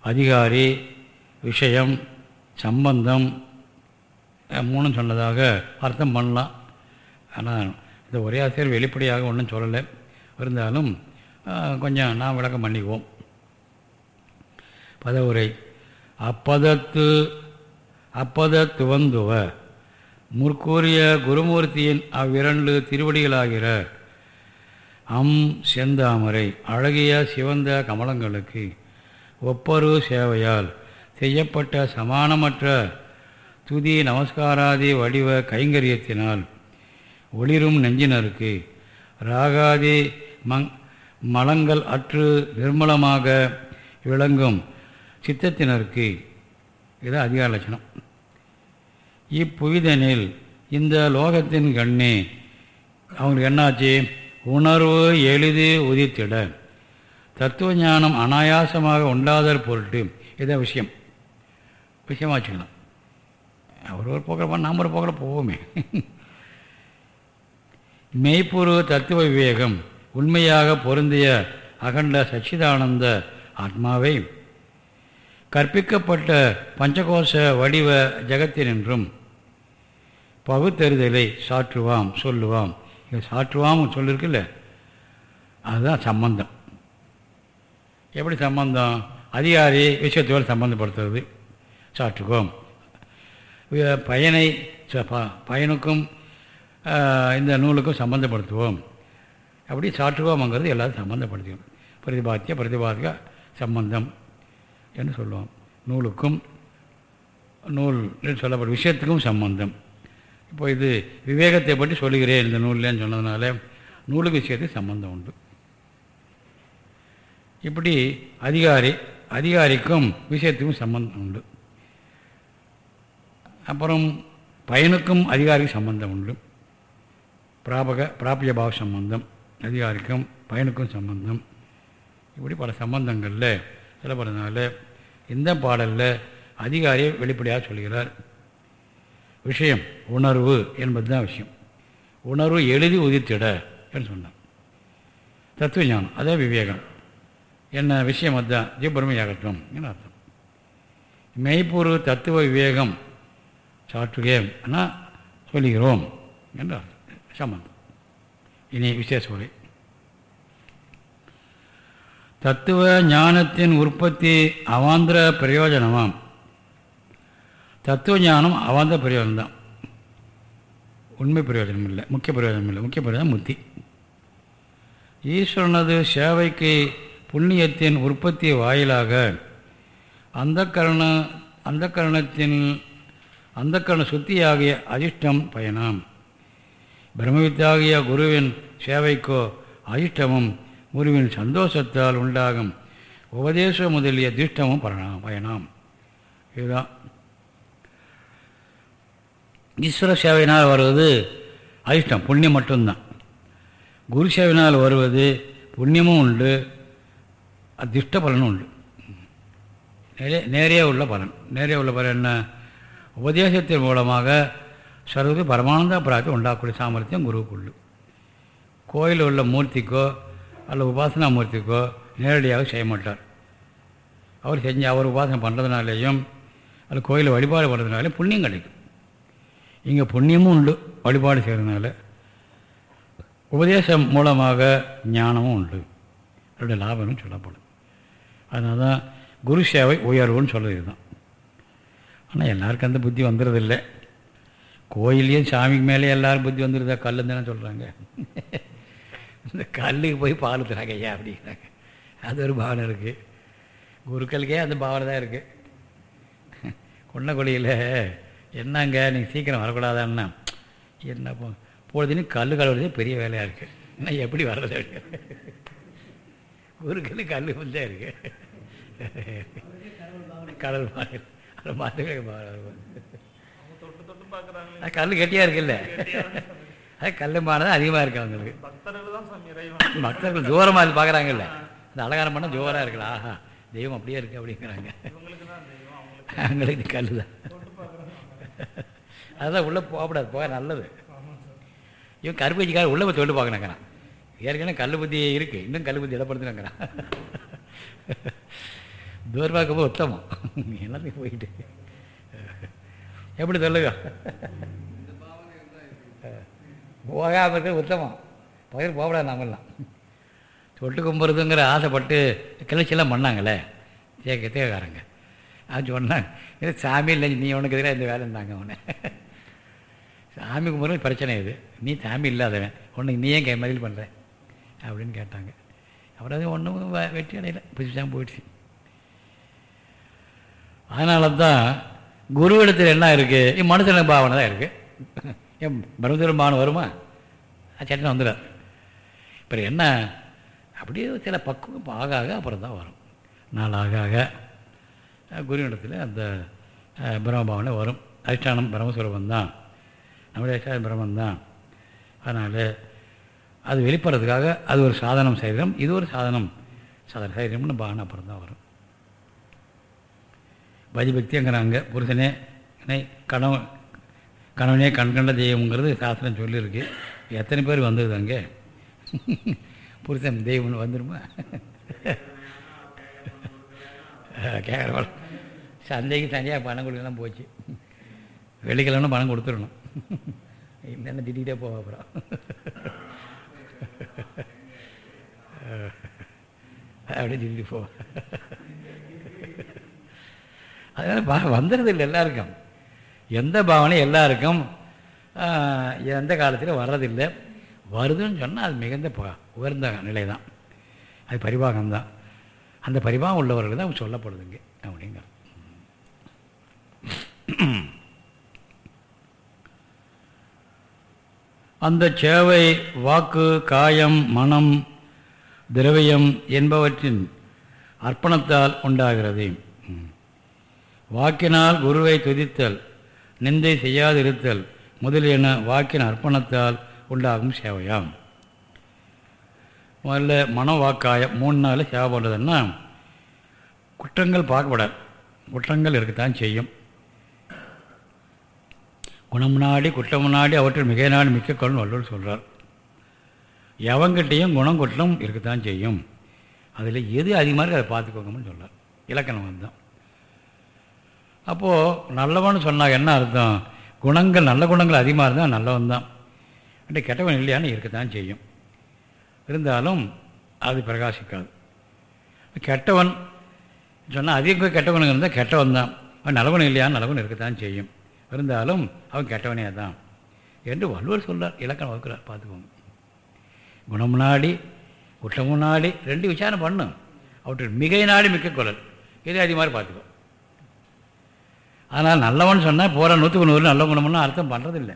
அதிகாரி விஷயம் சம்பந்தம் மூணும் சொன்னதாக அர்த்தம் பண்ணலாம். ஆனால் இந்த ஒரே ஆசிரியர் வெளிப்படையாக ஒன்றும் சொல்லலை. இருந்தாலும் கொஞ்சம் நாம் விளக்கம் பண்ணிக்குவோம். பதவுரை. அப்பதத்து அப்பதத்துவந்துவ முற்கூறிய குருமூர்த்தியின் அவ்விரண்டு திருவடிகளாகிற அம் செந்தாமரை அழகிய சிவந்த கமலங்களுக்கு ஒப்பரு சேவையால் செய்யப்பட்ட சமானமற்ற துதி நமஸ்காராதி வடிவ கைங்கரியத்தினால் ஒளிரும் நெஞ்சினருக்கு ராகாதி மங் மலங்கள் அற்று நிர்மலமாக விளங்கும் சித்தத்தினருக்கு இது அதிகார லட்சணம். இப்புவிதனில் இந்த லோகத்தின் கண்ணே அவங்களுக்கு என்னாச்சு? உணர்வு எளிது உதித்திட. தத்துவ ஞானம் அனாயாசமாக உண்டாதல் பொருட்டு இதான் விஷயம். விஷயமா வச்சுக்கலாம் அவர் ஒரு போக்கில் நாம் ஒரு போக்கில் போவோமே. [laughs] மெய்ப்பொரு தத்துவ விவேகம். உண்மையாக பொருந்திய அகண்ட சச்சிதானந்த ஆத்மாவை கற்பிக்கப்பட்ட பஞ்சகோஷ வடிவ ஜகத்தினின்றும் பகுத்தறிதலை சாற்றுவாம் சொல்லுவாம். சாற்றுவாம் சொல்லிருக்குல்ல அதுதான் சம்பந்தம். எப்படி சம்பந்தம்? அதிகாரி விஷயத்தோடு சம்பந்தப்படுத்துறது. சாற்றுவோம். பயனை பயனுக்கும் இந்த நூலுக்கும் சம்பந்தப்படுத்துவோம். அப்படி சாற்றுவோம்ங்கிறது எல்லாத்தையும் சம்மந்தப்படுத்திக்கணும் பிரதிபாத்திய பிரதிபாதிக சம்பந்தம் என்று சொல்லுவோம். நூலுக்கும் நூல் சொல்லப்பட்ட விஷயத்துக்கும் சம்பந்தம். இப்போ இது விவேகத்தை பற்றி சொல்லுகிறேன் இந்த நூல்லேன்னு சொன்னதுனால நூலுக்கு விஷயத்துக்கு சம்பந்தம் உண்டு. இப்படி அதிகாரி அதிகாரிக்கும் விஷயத்துக்கும் சம்பந்தம் உண்டு. அப்புறம் பயனுக்கும் அதிகாரிக்கும் சம்பந்தம் உண்டு. பிராபக பிராபியபாவ சம்பந்தம். அதிகாரிக்கும் பயனுக்கும் சம்பந்தம். இப்படி பல சம்பந்தங்களில் சொல்லப்படுறதுனால இந்த பாடலில் அதிகாரியை வெளிப்படையாக சொல்கிறார். விஷயம் உணர்வு என்பது தான் விஷயம். உணர்வு எழுதி உதித்திட என்று சொன்னார் தத்துவ ஞானம் அதே விவேகம். என்ன விஷயம் அதுதான்? ஜீவபெருமையாகட்டும் என்று அர்த்தம். மெய்ப்பொரு தத்துவ விவேகம் சாற்றுகேன்னா சொல்லுகிறோம் என்று அர்த்தம். சம்பந்தம். இனி விசேஷ உரை தத்துவ ஞானத்தின் உற்பத்தி அவாந்திர பிரயோஜனமாம். தத்துவ ஞானம் அவந்த பிரயோஜனம் தான் உண்மை பிரயோஜனம் இல்லை முக்கிய பிரயோஜனம் இல்லை. முக்கிய பிரயோஜனம் முத்தி. ஈஸ்வரனது சேவைக்கு புண்ணியத்தின் உற்பத்தி வாயிலாக அந்த கரண அந்த கரணத்தின் அந்த கரண சுத்தியாகிய அதிர்ஷ்டம் பயணம் பிரம்மவித்தாகிய குருவின் சேவைக்கோ அதிர்ஷ்டமும் குருவின் சந்தோஷத்தால் உண்டாகும் உபதேச முதலிய திஷ்டமும் பயணம் பயணம். இதுதான். ஈஸ்வர சேவையினால் வருவது அதிர்ஷ்டம் புண்ணியம் மட்டும்தான். குரு சேவையினால் வருவது புண்ணியமும் உண்டு அதிர்ஷ்ட பலனும் உண்டு. நேரே நேரே உள்ள பலன். நேரே உள்ள பலன் என்ன? உபதேசத்தின் மூலமாக சர்வது பரமானந்த பிராப்தி உண்டாக்கூடிய சாமர்த்தியம் குருவுக்குள்ளு கோயிலில் உள்ள மூர்த்திக்கோ அல்ல உபாசனா மூர்த்திக்கோ நேரடியாக செய்ய மாட்டார் அவர் செஞ்சு அவர் உபாசனை பண்ணுறதுனாலேயும் அல்ல கோயிலில் வழிபாடு பண்ணுறதுனாலே புண்ணியம் கிடைக்கும் இங்கே புண்ணியமும் உண்டு வழிபாடு செய்கிறதுனால உபதேசம் மூலமாக ஞானமும் உண்டு அதோடைய லாபமும் சொல்லப்படும் அதனால தான் குரு சேவை உயர்வுன்னு சொல்கிறது தான் ஆனால் எல்லாருக்கும் அந்த புத்தி வந்துடுறதில்லை கோயிலையும் சாமிக்கு மேலே எல்லாரும் புத்தி வந்துருதா? கல்லுன்னு தானே சொல்கிறாங்க இந்த கல்லுக்கு போய் பால் தராங்க ஐயா அப்படிங்கிறாங்க. அது ஒரு பாவனை இருக்குது குருக்களுக்கே அந்த பாவனை தான் இருக்குது கொண்டக்குடியில் என்னங்க நீங்கள் சீக்கிரம் வரக்கூடாதான்னா? என்ன பொழுதுன்னு கல் கழுவுறதே பெரிய வேலையாக இருக்குது நான் எப்படி வர்றது? குருக்கள் கல் வந்து இருக்கு. கடல் மாதிரி அது மாதிரி பாவனை. கல் கெட்டியாக இருக்குல்ல? அது கல் மானதான் அதிகமாக இருக்கு அவங்களுக்கு. பக்தர்கள் தூரமாக அது பார்க்குறாங்கல்ல அந்த அலங்காரம் பண்ணால் ஜோராக இருக்கலாம் ஆஹா தெய்வம் அப்படியே இருக்குது அப்படிங்கிறாங்க. அவங்களுக்கு. கல் தான். அதுதான் உள்ளே போகக்கூடாது போக நல்லது. இவன் கருப்பூச்சிக்கார உள்ளே போய் தொட்டு பார்க்கணுங்கிறான். ஏற்கனவே கல் புத்தி இருக்குது இன்னும் கல் புத்தி இடப்படுத்துனாங்கிறான் [laughs] தூர்வாக்கு போய் உத்தமம். என்னத்துக்கு போயிட்டு. எப்படி சொல்லுங்க? போகாமல் இருக்கிறது உத்தமம். பயிர் போகக்கூடாது நாமெல்லாம் தொட்டு கும்புறதுங்கிற ஆசைப்பட்டு கிளர்ச்சியெல்லாம் பண்ணாங்களே. தேக்க தேக்காரங்க அது சொன்னாங்க இது சாமி இல்லை நீ உனக்கு எதிராக இந்த வேலை இருந்தாங்க அவனை சாமி கும்பிட்றது பிரச்சனை இது. நீ சாமி இல்லாதவன். உனக்கு நீ ஏன் கை மதில் பண்ணுற அப்படின்னு கேட்டாங்க. அப்புறம் அது ஒன்றும் வெற்றி அடையலை. புதுசாக போயிடுச்சு. அதனால தான் குருவிடத்தில் என்ன இருக்குது என் மனுஷனுக்கு பாவனை தான் இருக்குது என் பிரம்மத்தின் பாவனை வருமா? சட்டம் வந்துடாது இப்போ என்ன? அப்படியே சில பக்குவம் ஆக ஆக அப்புறம் தான் வரும். நாள் ஆக ஆக குருவிடத்தில் அந்த அஹ், பிரம்மபாவனை வரும். அதிஷ்டானம் பிரம்மஸ்வரூபம் தான். நம்முடைய அதிஷ்டானம் பிரம்மன் தான். அதனால் அது வெளிப்படுறதுக்காக அது ஒரு சாதனம் சரீரம் இது ஒரு சாதனம். சாதன சரீரம்னு பாவனை அப்புறம் தான் வரும். பதிபக்திங்கிறாங்க புருஷனே கணவன் கணவனே கண்கண்ட தெய்வங்கிறது சாஸ்திரம் சொல்லியிருக்கு. எத்தனை பேர் வந்தது அங்கே? புருஷன் தெய்வம்னு வந்துடுமா கேட்குற சந்தைக்கு தனியாக பணம் கொடுக்கலாம் போச்சு. வெள்ளிக்கிழமை பணம் கொடுத்துடணும். இல்லைன்னா திட்டிகிட்டே போக அப்புறம். அப்படியே திட்டிகிட்டு போவா. அதனால் வந்துடுது வந்துடுறது இல்லை எல்லாருக்கும். எந்த பாவனை எல்லாருக்கும் எந்த காலத்தில் வர்றதில்லை. வருதுன்னு சொன்னால் அது மிகுந்த உயர்ந்த நிலை தான் அது பரிபாகம்தான். அந்த பரிபாகம் உள்ளவர்கள் தான் சொல்லப்படுதுங்க அப்படிங்க அந்த சேவை வாக்கு காயம் மனம் திரவியம் என்பவற்றின் அர்ப்பணத்தால் உண்டாகிறது. வாக்கினால் குருவை துதித்தல் நிந்தை செய்யாதிருத்தல் முதலியன வாக்கின் அர்ப்பணத்தால் உண்டாகும் சேவையாம். முதல்ல மனவாக்காயம் மூணு நாள் சேவை பண்ணுறதுன்னா குற்றங்கள் பார்க்கப்படாது. குற்றங்கள் இருக்கத்தான் செய்யும். குணம் முன்னாடி குற்றம் முன்னாடி அவற்றில் மிக நாடு மிக்க கொள்ளும் வள்ளுவர் சொல்கிறார் எவங்கிட்டையும் குணம் குற்றம் இருக்கத்தான் செய்யும். அதில் எது அதிகமாக இருக்குது அதை பார்த்துக்கோங்கன்னு சொல்கிறார் இலக்கணம் தான் அப்போது நல்லவன்னு சொன்னால் என்ன அர்த்தம்? குணங்கள் நல்ல குணங்கள் அதிகமாக இருந்தால் நல்லவன் தான் அப்படி கெட்டவன் இல்லையான்னு இருக்கத்தான் செய்யும். இருந்தாலும் அது பிரகாசிக்காது. கெட்டவன் சொன்னால் அதிக கெட்டவனுங்க இருந்தால் கெட்டவன் தான் அவன் நல்லவன் இல்லையான்னு நல்லவன் இருக்கத்தான் செய்யும். இருந்தாலும் அவன் கெட்டவனே தான் என்று வள்ளுவர் சொல்கிறார் இலக்கணம் வகுக்கிறார். பார்த்துக்கோங்க. குணம் நாடி குற்றம் நாடி ரெண்டு விசாரணை பண்ணும். அவற்றில் மிகை நாடி மிக்க குரல். இதே அதிகமாதிரி மாதிரி பார்த்துக்கோ. அதனால் நல்லவன் சொன்னால் போகிற நூற்றுக்கு நூறு நல்ல குணம்னு அர்த்தம் பண்ணுறதில்லை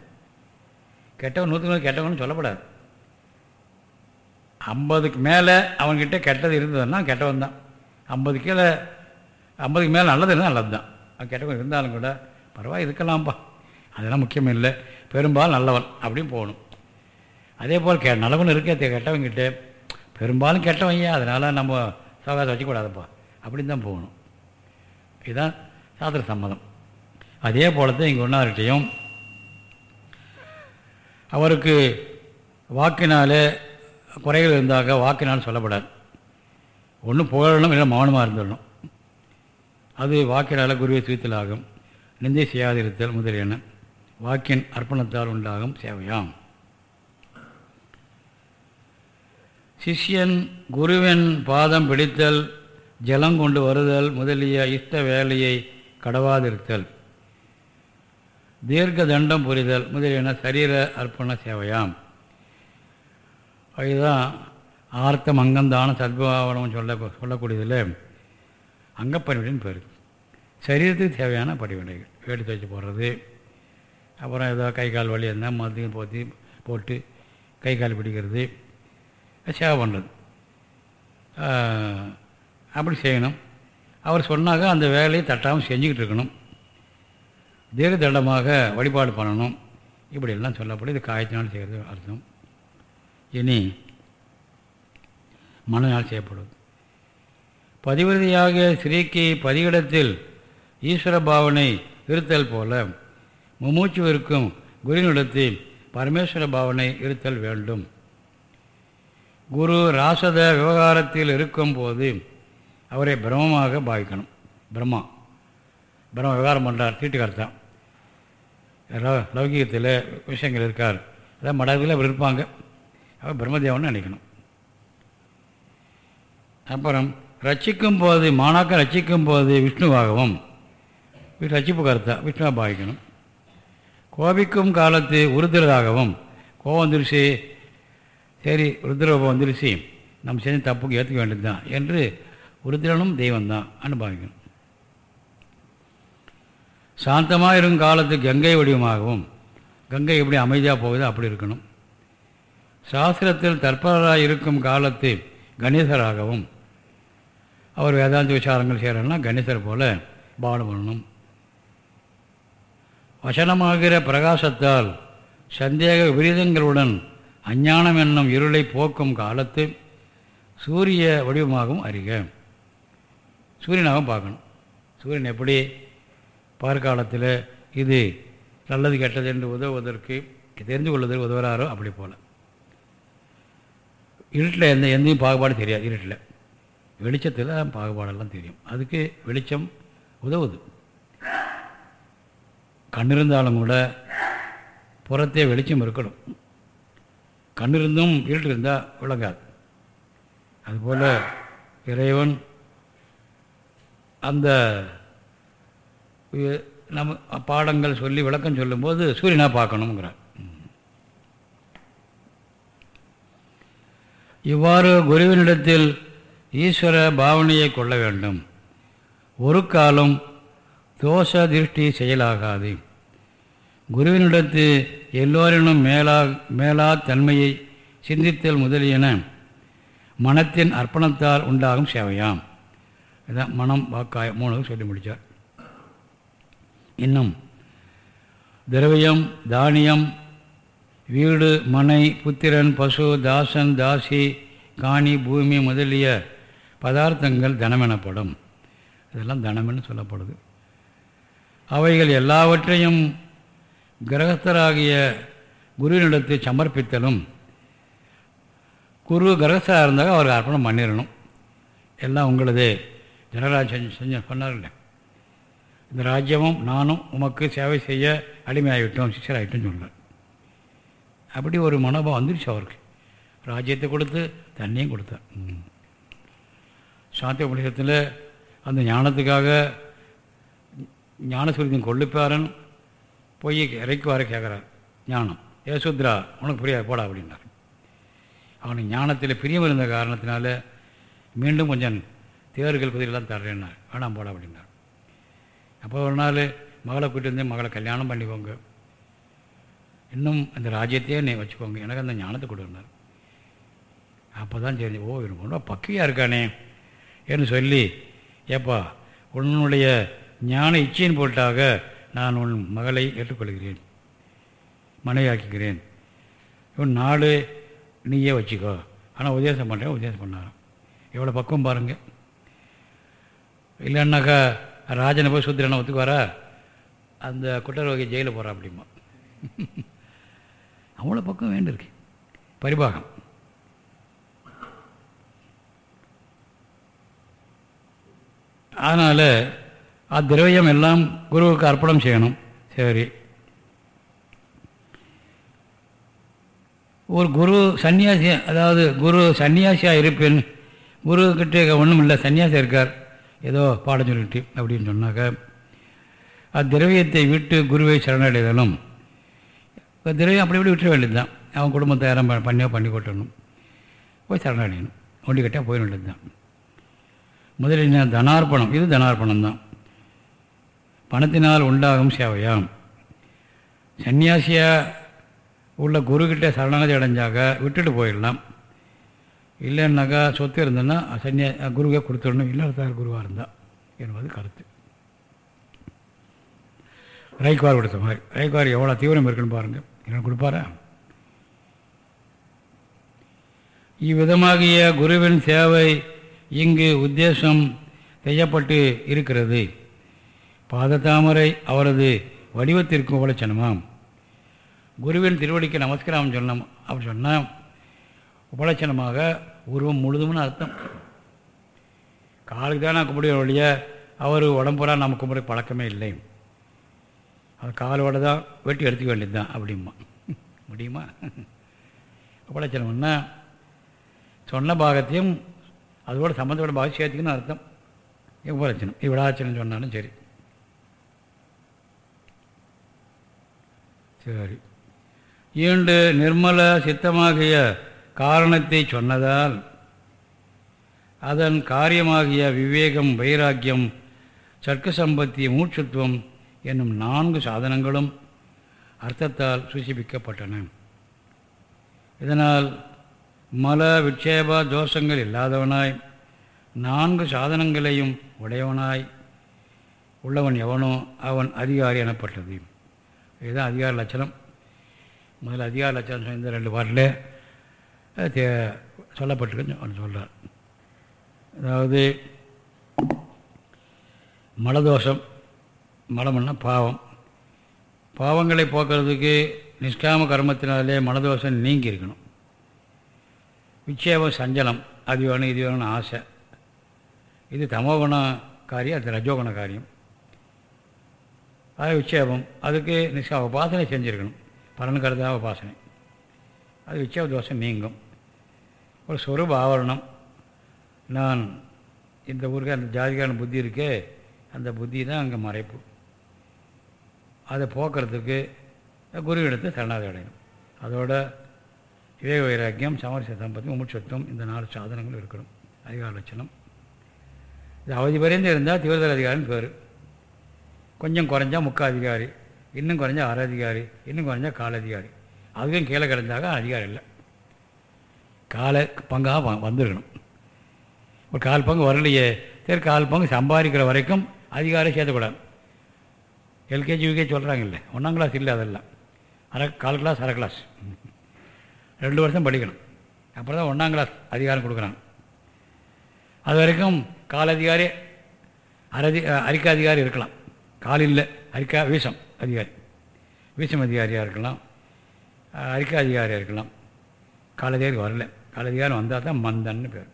கெட்டவன் நூற்றுக்கு நூறு கெட்டவன் சொல்லப்படாது. ஐம்பதுக்கு மேலே அவன்கிட்ட கெட்டது இருந்ததுன்னா கெட்டவன் தான். ஐம்பது கீழே ஐம்பதுக்கு மேலே நல்லது இருந்தால் நல்லது தான். அவன் கெட்டவன் இருந்தாலும் கூட பரவாயில்ல இருக்கலாம்ப்பா. அதெல்லாம் முக்கியம் இல்லை. பெரும்பாலும் நல்லவன் அப்படின்னு போகணும். அதே போல் கெ நல்லவன் இருக்க கெட்டவங்கிட்ட பெரும்பாலும் கெட்டவங்க அதனால் நம்ம சவகாசம் வச்சுக்கூடாதுப்பா. அப்படின்னு தான் போகணும். இதுதான் சாஸ்திர சம்மதம். அதே போல தான் இங்கே ஒன்றார்கிட்டையும் அவருக்கு வாக்கினாலே குறைகள் இருந்தாக்க வாக்கினால் சொல்லப்படாது. ஒன்றும் புகழணும் இல்லை மௌனமாக இருந்துடணும் அது வாக்கினால் குருவை சுயத்தில் ஆகும் நிந்தை செய்யாதிருத்தல் முதலியன. வாக்கின் அர்ப்பணத்தால் உண்டாகும் சேவையாம். சிஷ்யன் குருவின் பாதம் பிடித்தல் ஜலம் கொண்டு வருதல் முதலிய இஷ்ட வேலையை கடவாதிருத்தல். தீர்க்க தண்டம் புரிதல் முதலியன சரீர அர்ப்பண சேவையாம். அதுதான் ஆர்த்தம் அங்கந்தான சத்பாவனம் சொல்ல சொல்லக்கூடியதில் அங்கப்பணிவிடைன்னு பேர். சரீரத்துக்கு தேவையான படிவினைகள் வேடி துவைச்சி போடுறது. அப்புறம் ஏதோ கை கால் வலி இருந்தால் மருந்து போத்தி போட்டு கை கால் பிடிக்கிறது. சேவை பண்ணுறது அப்படி செய்யணும். அவர் சொன்னாக்க அந்த வேலையை தட்டாமல் செஞ்சுக்கிட்டு இருக்கணும். தீர்த்தண்டமாக வழிபாடு பண்ணணும். இப்படியெல்லாம் சொல்லப்படும். இது காயத்தினால் செய்கிறது அர்த்தம். இனி மனநாள் செய்யப்படுவது. பதிவிரதியாக ஸ்ரீக்கு பதிகிடத்தில் ஈஸ்வர பாவனை இருத்தல் போல மும்மூச்சு இருக்கும் குருவினிடத்தில் பரமேஸ்வர பாவனை இருத்தல் வேண்டும். குரு ராசத விவகாரத்தில் இருக்கும்போது அவரை பிரம்மமாக பாவிக்கணும். பிரம்மா. பிரம்ம விவகாரம் பண்ணுறார் தீட்டுக்கார்த்தான் லௌகிகத்தில் விஷயங்கள் இருக்கார் அதாவது மடத்தில் அவர் இருப்பாங்க. அவர் பிரம்மதேவன் நினைக்கணும். அப்புறம் ரட்சிக்கும் போது மாணாக்க ரட்சிக்கும் போது விஷ்ணுவாகவும் ரட்சிப்பு கருத்தா விஷ்ணுவாக பாவிக்கணும். கோபிக்கும் காலத்து உருதுறதாகவும் கோபம் வந்துருச்சு சரி ருத்ரரூபம் வந்துருச்சு நம்ம செஞ்ச தப்புக்கு ஏற்றுக்க வேண்டியது தான் என்று உருதிரனும் தெய்வம்தான் அனுபவிக்கணும். சாந்தமாக இருக்கும் காலத்து கங்கை வடிவமாகவும் கங்கை எப்படி அமைதியாக போகுதோ அப்படி இருக்கணும். சாஸ்திரத்தில் தற்பராக இருக்கும் காலத்து கணேசராகவும் அவர் வேதாந்த விசாரங்கள் செய்கிறன்னா கணேசர் போல பாவனை பண்ணணும் வசனமாகிற பிரகாசத்தால் சந்தேக விபரீதங்களுடன் அஞ்ஞானம் என்னும் இருளை போக்கும் காலத்து சூரிய வடிவமாகவும் அறிக. சூரியனாகவும் பார்க்கணும். சூரியன் எப்படி பார்க்காலத்தில் இது நல்லது கெட்டது என்று உதவுவதற்கு தெரிந்து கொள்வதற்கு உதவுறாரோ அப்படி போல். இருட்டில் எந்த எந்தையும் பாகுபாடு தெரியாது இருட்டில். வெளிச்சத்தில் பாகுபாடெல்லாம் தெரியும். அதுக்கு வெளிச்சம் உதவுது. கண் இருந்தாலும் கூட புறத்தே வெளிச்சம் இருக்கணும். கண் இருந்தும் இருட்டு இருந்தால் விளங்காது. அதுபோல் இறைவன் அந்த நம்ம பாடங்கள் சொல்லி விளக்கம் சொல்லும்போது சூரியனாக பார்க்கணுங்கிறார் இவ்வாறு குருவினிடத்தில் ஈஸ்வர பாவனையை கொள்ள வேண்டும். ஒரு காலம் தோஷ திருஷ்டி செயலாகாது. குருவினிடத்து எல்லோரினும் மேலா மேலா தன்மையை சிந்தித்தல் முதலியன மனத்தின் அர்ப்பணத்தால் உண்டாகும் சேவையாம். இதான் மனம் வாக்காயம் மூணு சொல்லி முடித்தார் இன்னும். திரவியம் தானியம் வீடு மனை புத்திரன் பசு தாசன் தாசி காணி பூமி முதலிய பதார்த்தங்கள் தனம் எனப்படும் இதெல்லாம் தனமென்னு சொல்லப்படுது. அவைகள் எல்லாவற்றையும் கிரகஸ்தராகிய குருவினிடத்தை சமர்ப்பித்தலும் குரு கிரகஸ்தராக இருந்தால் அவருக்கு அர்ப்பணம் பண்ணிடணும் எல்லாம் உங்களது. ஜனராஜ் செஞ்சு செஞ்ச சொன்னார்ல. இந்த ராஜ்யமும் நானும் உமக்கு சேவை செய்ய அடிமையாகிவிட்டோம் சிஷராகிட்டோம் சொல்கிறார் அப்படி ஒரு மனோபாவம் வந்துருச்சு அவருக்கு. ராஜ்யத்தை கொடுத்து தண்ணியும் கொடுத்தார். சாத்திய உபநிஷத்தில் அந்த ஞானத்துக்காக ஞானசூரியன் கொள்ளுப்பாரன் போய் இறைக்கு வர கேட்குறார். ஞானம். ஏசுத்ரா உனக்கு புரியாது போடா அப்படின்னார். அவனுக்கு ஞானத்தில் பிரியம் இருந்த காரணத்தினால மீண்டும் கொஞ்சம் தேர்கள் குதிரெல்லாம் தர்றேன்னார். வேணாம் போடா அப்படின்னார். அப்போ ஒரு நாள் மகளை கூட்டிட்டு வந்து மகளை கல்யாணம் பண்ணிக்கோங்க. இன்னும் அந்த ராஜ்யத்தையே நீ வச்சுக்கோங்க. எனக்கு அந்த ஞானத்தை கொடுனார் அப்போ தான் தெரிஞ்சு ஓ இவன் ரொம்ப பக்கியாக இருக்கானே என்று சொல்லி ஏப்பா உன்னுடைய ஞான இச்சையின் பொருட்டாக நான் உன் மகளை ஏற்றுக்கொள்கிறேன். மனைவியாக்கிக்கிறேன் இவன் நாலு நீயே வச்சுக்கோ. ஆனால் உதேசம் பண்ணுறேன் உதேசம் பண்ணாரான் எவ்வளோ பக்குவம் பாருங்கள் இல்லைன்னாக்கா ராஜனை போய் சுத்திரனை ஒத்துக்குவாரா அந்த குற்றரோகி ஜெயிலில் போகிறா அப்படிமா அவ்வளோ பக்கம் வேண்டியிருக்கு பரிபாகம். அதனால் அத்திரவியம் எல்லாம் குருவுக்கு அர்ப்பணம் செய்யணும். சரி. ஒரு குரு சன்னியாசி அதாவது குரு சன்னியாசியாக இருப்பேன் குருக்கிட்ட ஒன்றும் இல்லை சன்னியாசி இருக்கார். ஏதோ பாடம் சொல்லிட்டு அப்படின்னு சொன்னாக்க அத்திரவியத்தை விட்டு குருவை சரணடைதலும். திரவியம் அப்படி இப்படி விட்டுற வேண்டியது தான் அவன் குடும்பத்தை யாரும் பண்ணியோ பண்ணி கொட்டணும். போய் சரணடையணும். ஒண்டி கட்டியாக போயிட வேண்டியது தான் முதலில் தனார்ப்பணம். இது தனார்ப்பணம் தான் பணத்தினால் உண்டாகும் சேவையாம். சன்னியாசியாக உள்ள குருக்கிட்ட சரணாகதி அடைஞ்சாக்க விட்டுட்டு போயிடலாம். இல்லைன்னாக்கா சொத்து இருந்ததுன்னா சன்னியா குருவே கொடுத்துடணும். இல்லத்தார் குருவாக இருந்தால் என்பது கருத்து. ரைக்வார் கொடுத்த மாதிரி. ரைக்வார் எவ்வளோ தீவிரம் இருக்குன்னு பாருங்கள் என்ன கொடுப்பாரா? இவ்விதமாகிய குருவின் சேவை இங்கு உத்தேசம் செய்யப்பட்டு இருக்கிறது. பாதத்தாமரை அவரது வடிவத்திற்கு உபலட்சணமாம். குருவின் திருவடிக்கு நமஸ்காரம் சொன்னோம் அப்படி சொன்னால் உபலட்சணமாக உருவம் முழுதும்னு அர்த்தம். காலுக்கு தான் நான் கும்பிடுற வழிய அவர் உடம்புறா நம்ம கும்பிட பழக்கமே இல்லை. அது காலோட தான் வெட்டி எடுத்துக்க வேண்டியது தான் அப்படிமா முடியுமா? உபலட்சணம்னா சொன்ன பாகத்தையும் அதோட சம்மந்தப்பட்ட பாகம் சேர்த்துக்கணும்னு அர்த்தம். உபலட்சணம். இவ்வளாச்சனம் சொன்னாலும் சரி. சரி. ஈண்டு நிர்மல சித்தமாகிய காரணத்தை சொன்னதால் அதன் காரியமாகிய விவேகம் வைராக்கியம் சர்க்க சம்பத்தி மூச்சுத்துவம் என்னும் நான்கு சாதனங்களும் அர்த்தத்தால் சூசிப்பிக்கப்பட்டன. இதனால் மல விட்சேப தோஷங்கள் இல்லாதவனாய் நான்கு சாதனங்களையும் உடையவனாய் உள்ளவன் எவனோ அவன் அதிகாரி எனப்பட்டது. இதுதான் அதிகார லட்சணம். முதல்ல அதிகார லட்சணம் இந்த ரெண்டு பாட்டில் தே சொல்லப்பட்டிருக்குன்னு சொல்கிறார் அதாவது மலதோஷம் மலம்னா பாவம். பாவங்களை போக்குறதுக்கு நிஷ்காம கர்மத்தினாலே மனதோஷம் நீங்கி இருக்கணும் விட்சேபம் சஞ்சலம் அது வேணும் இது வேணும்னு ஆசை. இது தமோகுண காரியம் அது ரஜோகுண காரியம் அது விட்சேபம் அதுக்கு நிஷ்கா உபாசனை செஞ்சுருக்கணும். பலன் கருதா உபாசனை. அது விட்சேப தோஷம் நீங்கும். ஒரு சொரூப ஆவரணம். நான் இந்த ஊருக்கு அந்த ஜாதிக்கான புத்தி இருக்கே அந்த புத்தி தான் அங்கே மறைப்பு. அதை போக்குறதுக்கு குரு எடுத்து சரணாதி அடையணும். அதோட விவேக வைராக்கியம் சமரச சம்பத்தி முமுட்சத்துவம் இந்த நாலு சாதனங்கள் இருக்கணும். அதிகார லட்சணம். இது அவதி பரிந்து இருந்தால் தீவிரதர அதிகாரின்னு பேர். கொஞ்சம் குறைஞ்சா முக்கால் அதிகாரி இன்னும் குறைஞ்சா அரை அதிகாரி இன்னும் குறைஞ்சா கால அதிகாரி அதுக்கும் கீழே கிடந்தாக அதிகாரம் இல்லை. காலை பங்காக வ- ஒரு கால் பங்கு வரலையே சரி கால் பங்கு சம்பாதிக்கிற வரைக்கும் அதிகாரம் சேர்த்தக்கூடாது. எல்கேஜி யூகேஜி சொல்கிறாங்கல்ல ஒன்றாம் கிளாஸ் இல்லை அதெல்லாம். அரை கால் கிளாஸ் அரை கிளாஸ் ரெண்டு வருஷம் படிக்கணும். அப்புறம் தான் ஒன்றாம் கிளாஸ் அதிகாரம் கொடுக்குறாங்க. அது வரைக்கும் கால் அதிகாரி அரதி அறிக்கை அதிகாரி இருக்கலாம். கால் இல்லை அறிக்கா வீசம் அதிகாரி. வீசம் அதிகாரியாக இருக்கலாம். அறிக்கை அதிகாரியாக இருக்கலாம். கால் அதிகாரி வரல. கால் அதிகாரம் வந்தால் தான் மந்தன்னு பேர்.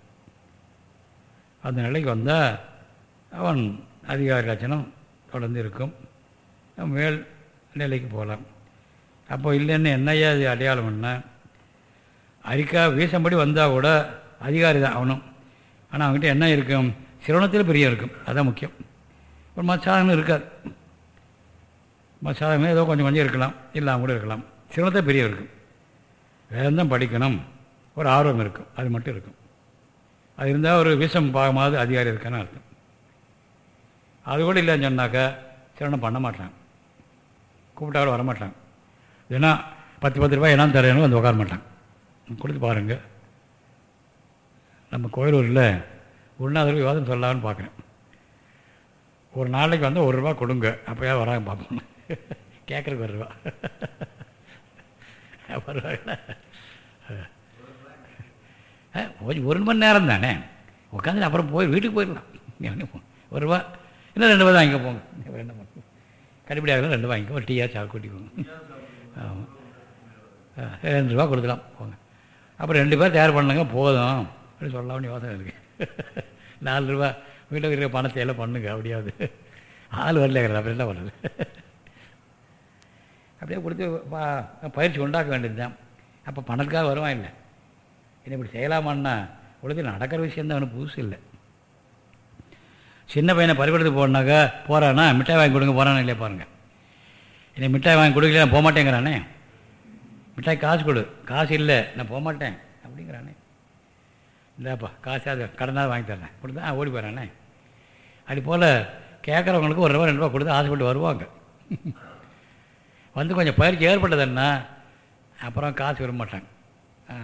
அந்த நிலைக்கு வந்தால் அவன் அதிகார லட்சணம் தொடர்ந்து இருக்கும். மேல் நிலைக்கு போகலாம் அப்போ இல்லைன்னு என்னையா அது அடையாளம் என்ன அரிக்கா வீசம்படி வந்தால் கூட அதிகாரி தான் அவனும். ஆனால் அவங்ககிட்ட என்ன இருக்கும்? சிரவணத்தில் பிரியம் இருக்கும். அதான் முக்கியம். ஒரு மற்ற இருக்காது சாதாரண ஏதோ கொஞ்சம் கொஞ்சம் இருக்கலாம். இல்லாமல் கூட இருக்கலாம். சிரவணத்தை பெரிய இருக்கும். வேதம் படிக்கணும். ஒரு ஆர்வம் இருக்கும். அது மட்டும் இருக்கும். அது இருந்தால் ஒரு விஷம் பாகமாவது அதிகாரி இருக்கான்னு அர்த்தம். அது கூட இல்லைன்னு சொன்னாக்கா சிரமம் பண்ண மாட்டாங்க. கூப்பிட்டாலும் வரமாட்டாங்க ஏன்னா பத்து பத்து ரூபாய் என்ன தரேன்னு வந்து உட்கார மாட்டாங்க. கொடுத்து பாருங்கள் நம்ம கோயிலூரில் உண்ணாதிரம் விவாதம் சொல்லலாம்னு பார்க்குறேன். ஒரு நாளைக்கு வந்து ஒரு ரூபா கொடுங்க. அப்போயா வராங்க பார்ப்போம் [laughs] கேட்குறக்கு ஒரு ரூபா. [laughs] வருவாங்களா? கொஞ்சம் ஒரு மணி நேரம் தானே உட்காந்து அப்புறம் போய் வீட்டுக்கு போயிடலாம். என்ன போ- ஒரு ரூபா இன்னும் ரெண்டு ரூபா தான் வாங்கிக்க போங்க. அப்புறம் என்ன பண்ணுங்க கடுப்படி ஆகலாம் ரெண்டு வாங்கிக்கோ ஒரு டீயா சாக்கு கூட்டிக்கோங்க ஆமாம் ரெண்டு ரூபா கொடுத்துலாம் போங்க. அப்புறம் ரெண்டு பேர் தயார் பண்ணுங்க போதும். அப்படி சொல்லலாம்னு யோசனை இருக்குது நாலு ரூபா வீட்டில் இருக்கிற பணத்தை எல்லாம் பண்ணுங்க அப்படியாவது. ஆள் வரலங்கிறது அப்புறம் என்ன பண்ணுறது அப்படியே கொடுத்து பயிற்சி உண்டாக்க வேண்டியது தான் அப்போ பணத்துக்காக வருவான் இல்லை. என்ன இப்படி செய்யலாமான்னா உலகத்தில் நடக்கிற விஷயந்தான் அவனுக்கு புதுசு இல்லை. சின்ன பையனை பறிப்படுத்து போனாக்கா போகிறானா மிட்டாய் வாங்கி கொடுங்க போகிறானா இல்லையா பாருங்கள் என்னை மிட்டாய் வாங்கி கொடுக்கல போக மாட்டேங்கிறானே மிட்டாய் காசு கொடு காசு இல்லை நான் போக மாட்டேன் அப்படிங்கிறானே. இந்தாப்பா காசு அது கடனாக வாங்கி தரேன். கொடுத்தா ஆ, ஓடி போகிறானே அது போல் கேட்குறவங்களுக்கு ஒரு ரூபா ரெண்டு ரூபா கொடுத்து ஆசைப்பட்டு வருவாங்க. வந்து கொஞ்சம் பயிற்சி ஏற்பட்டதுன்னா அப்புறம் காசு விட மாட்டாங்க. ஆ,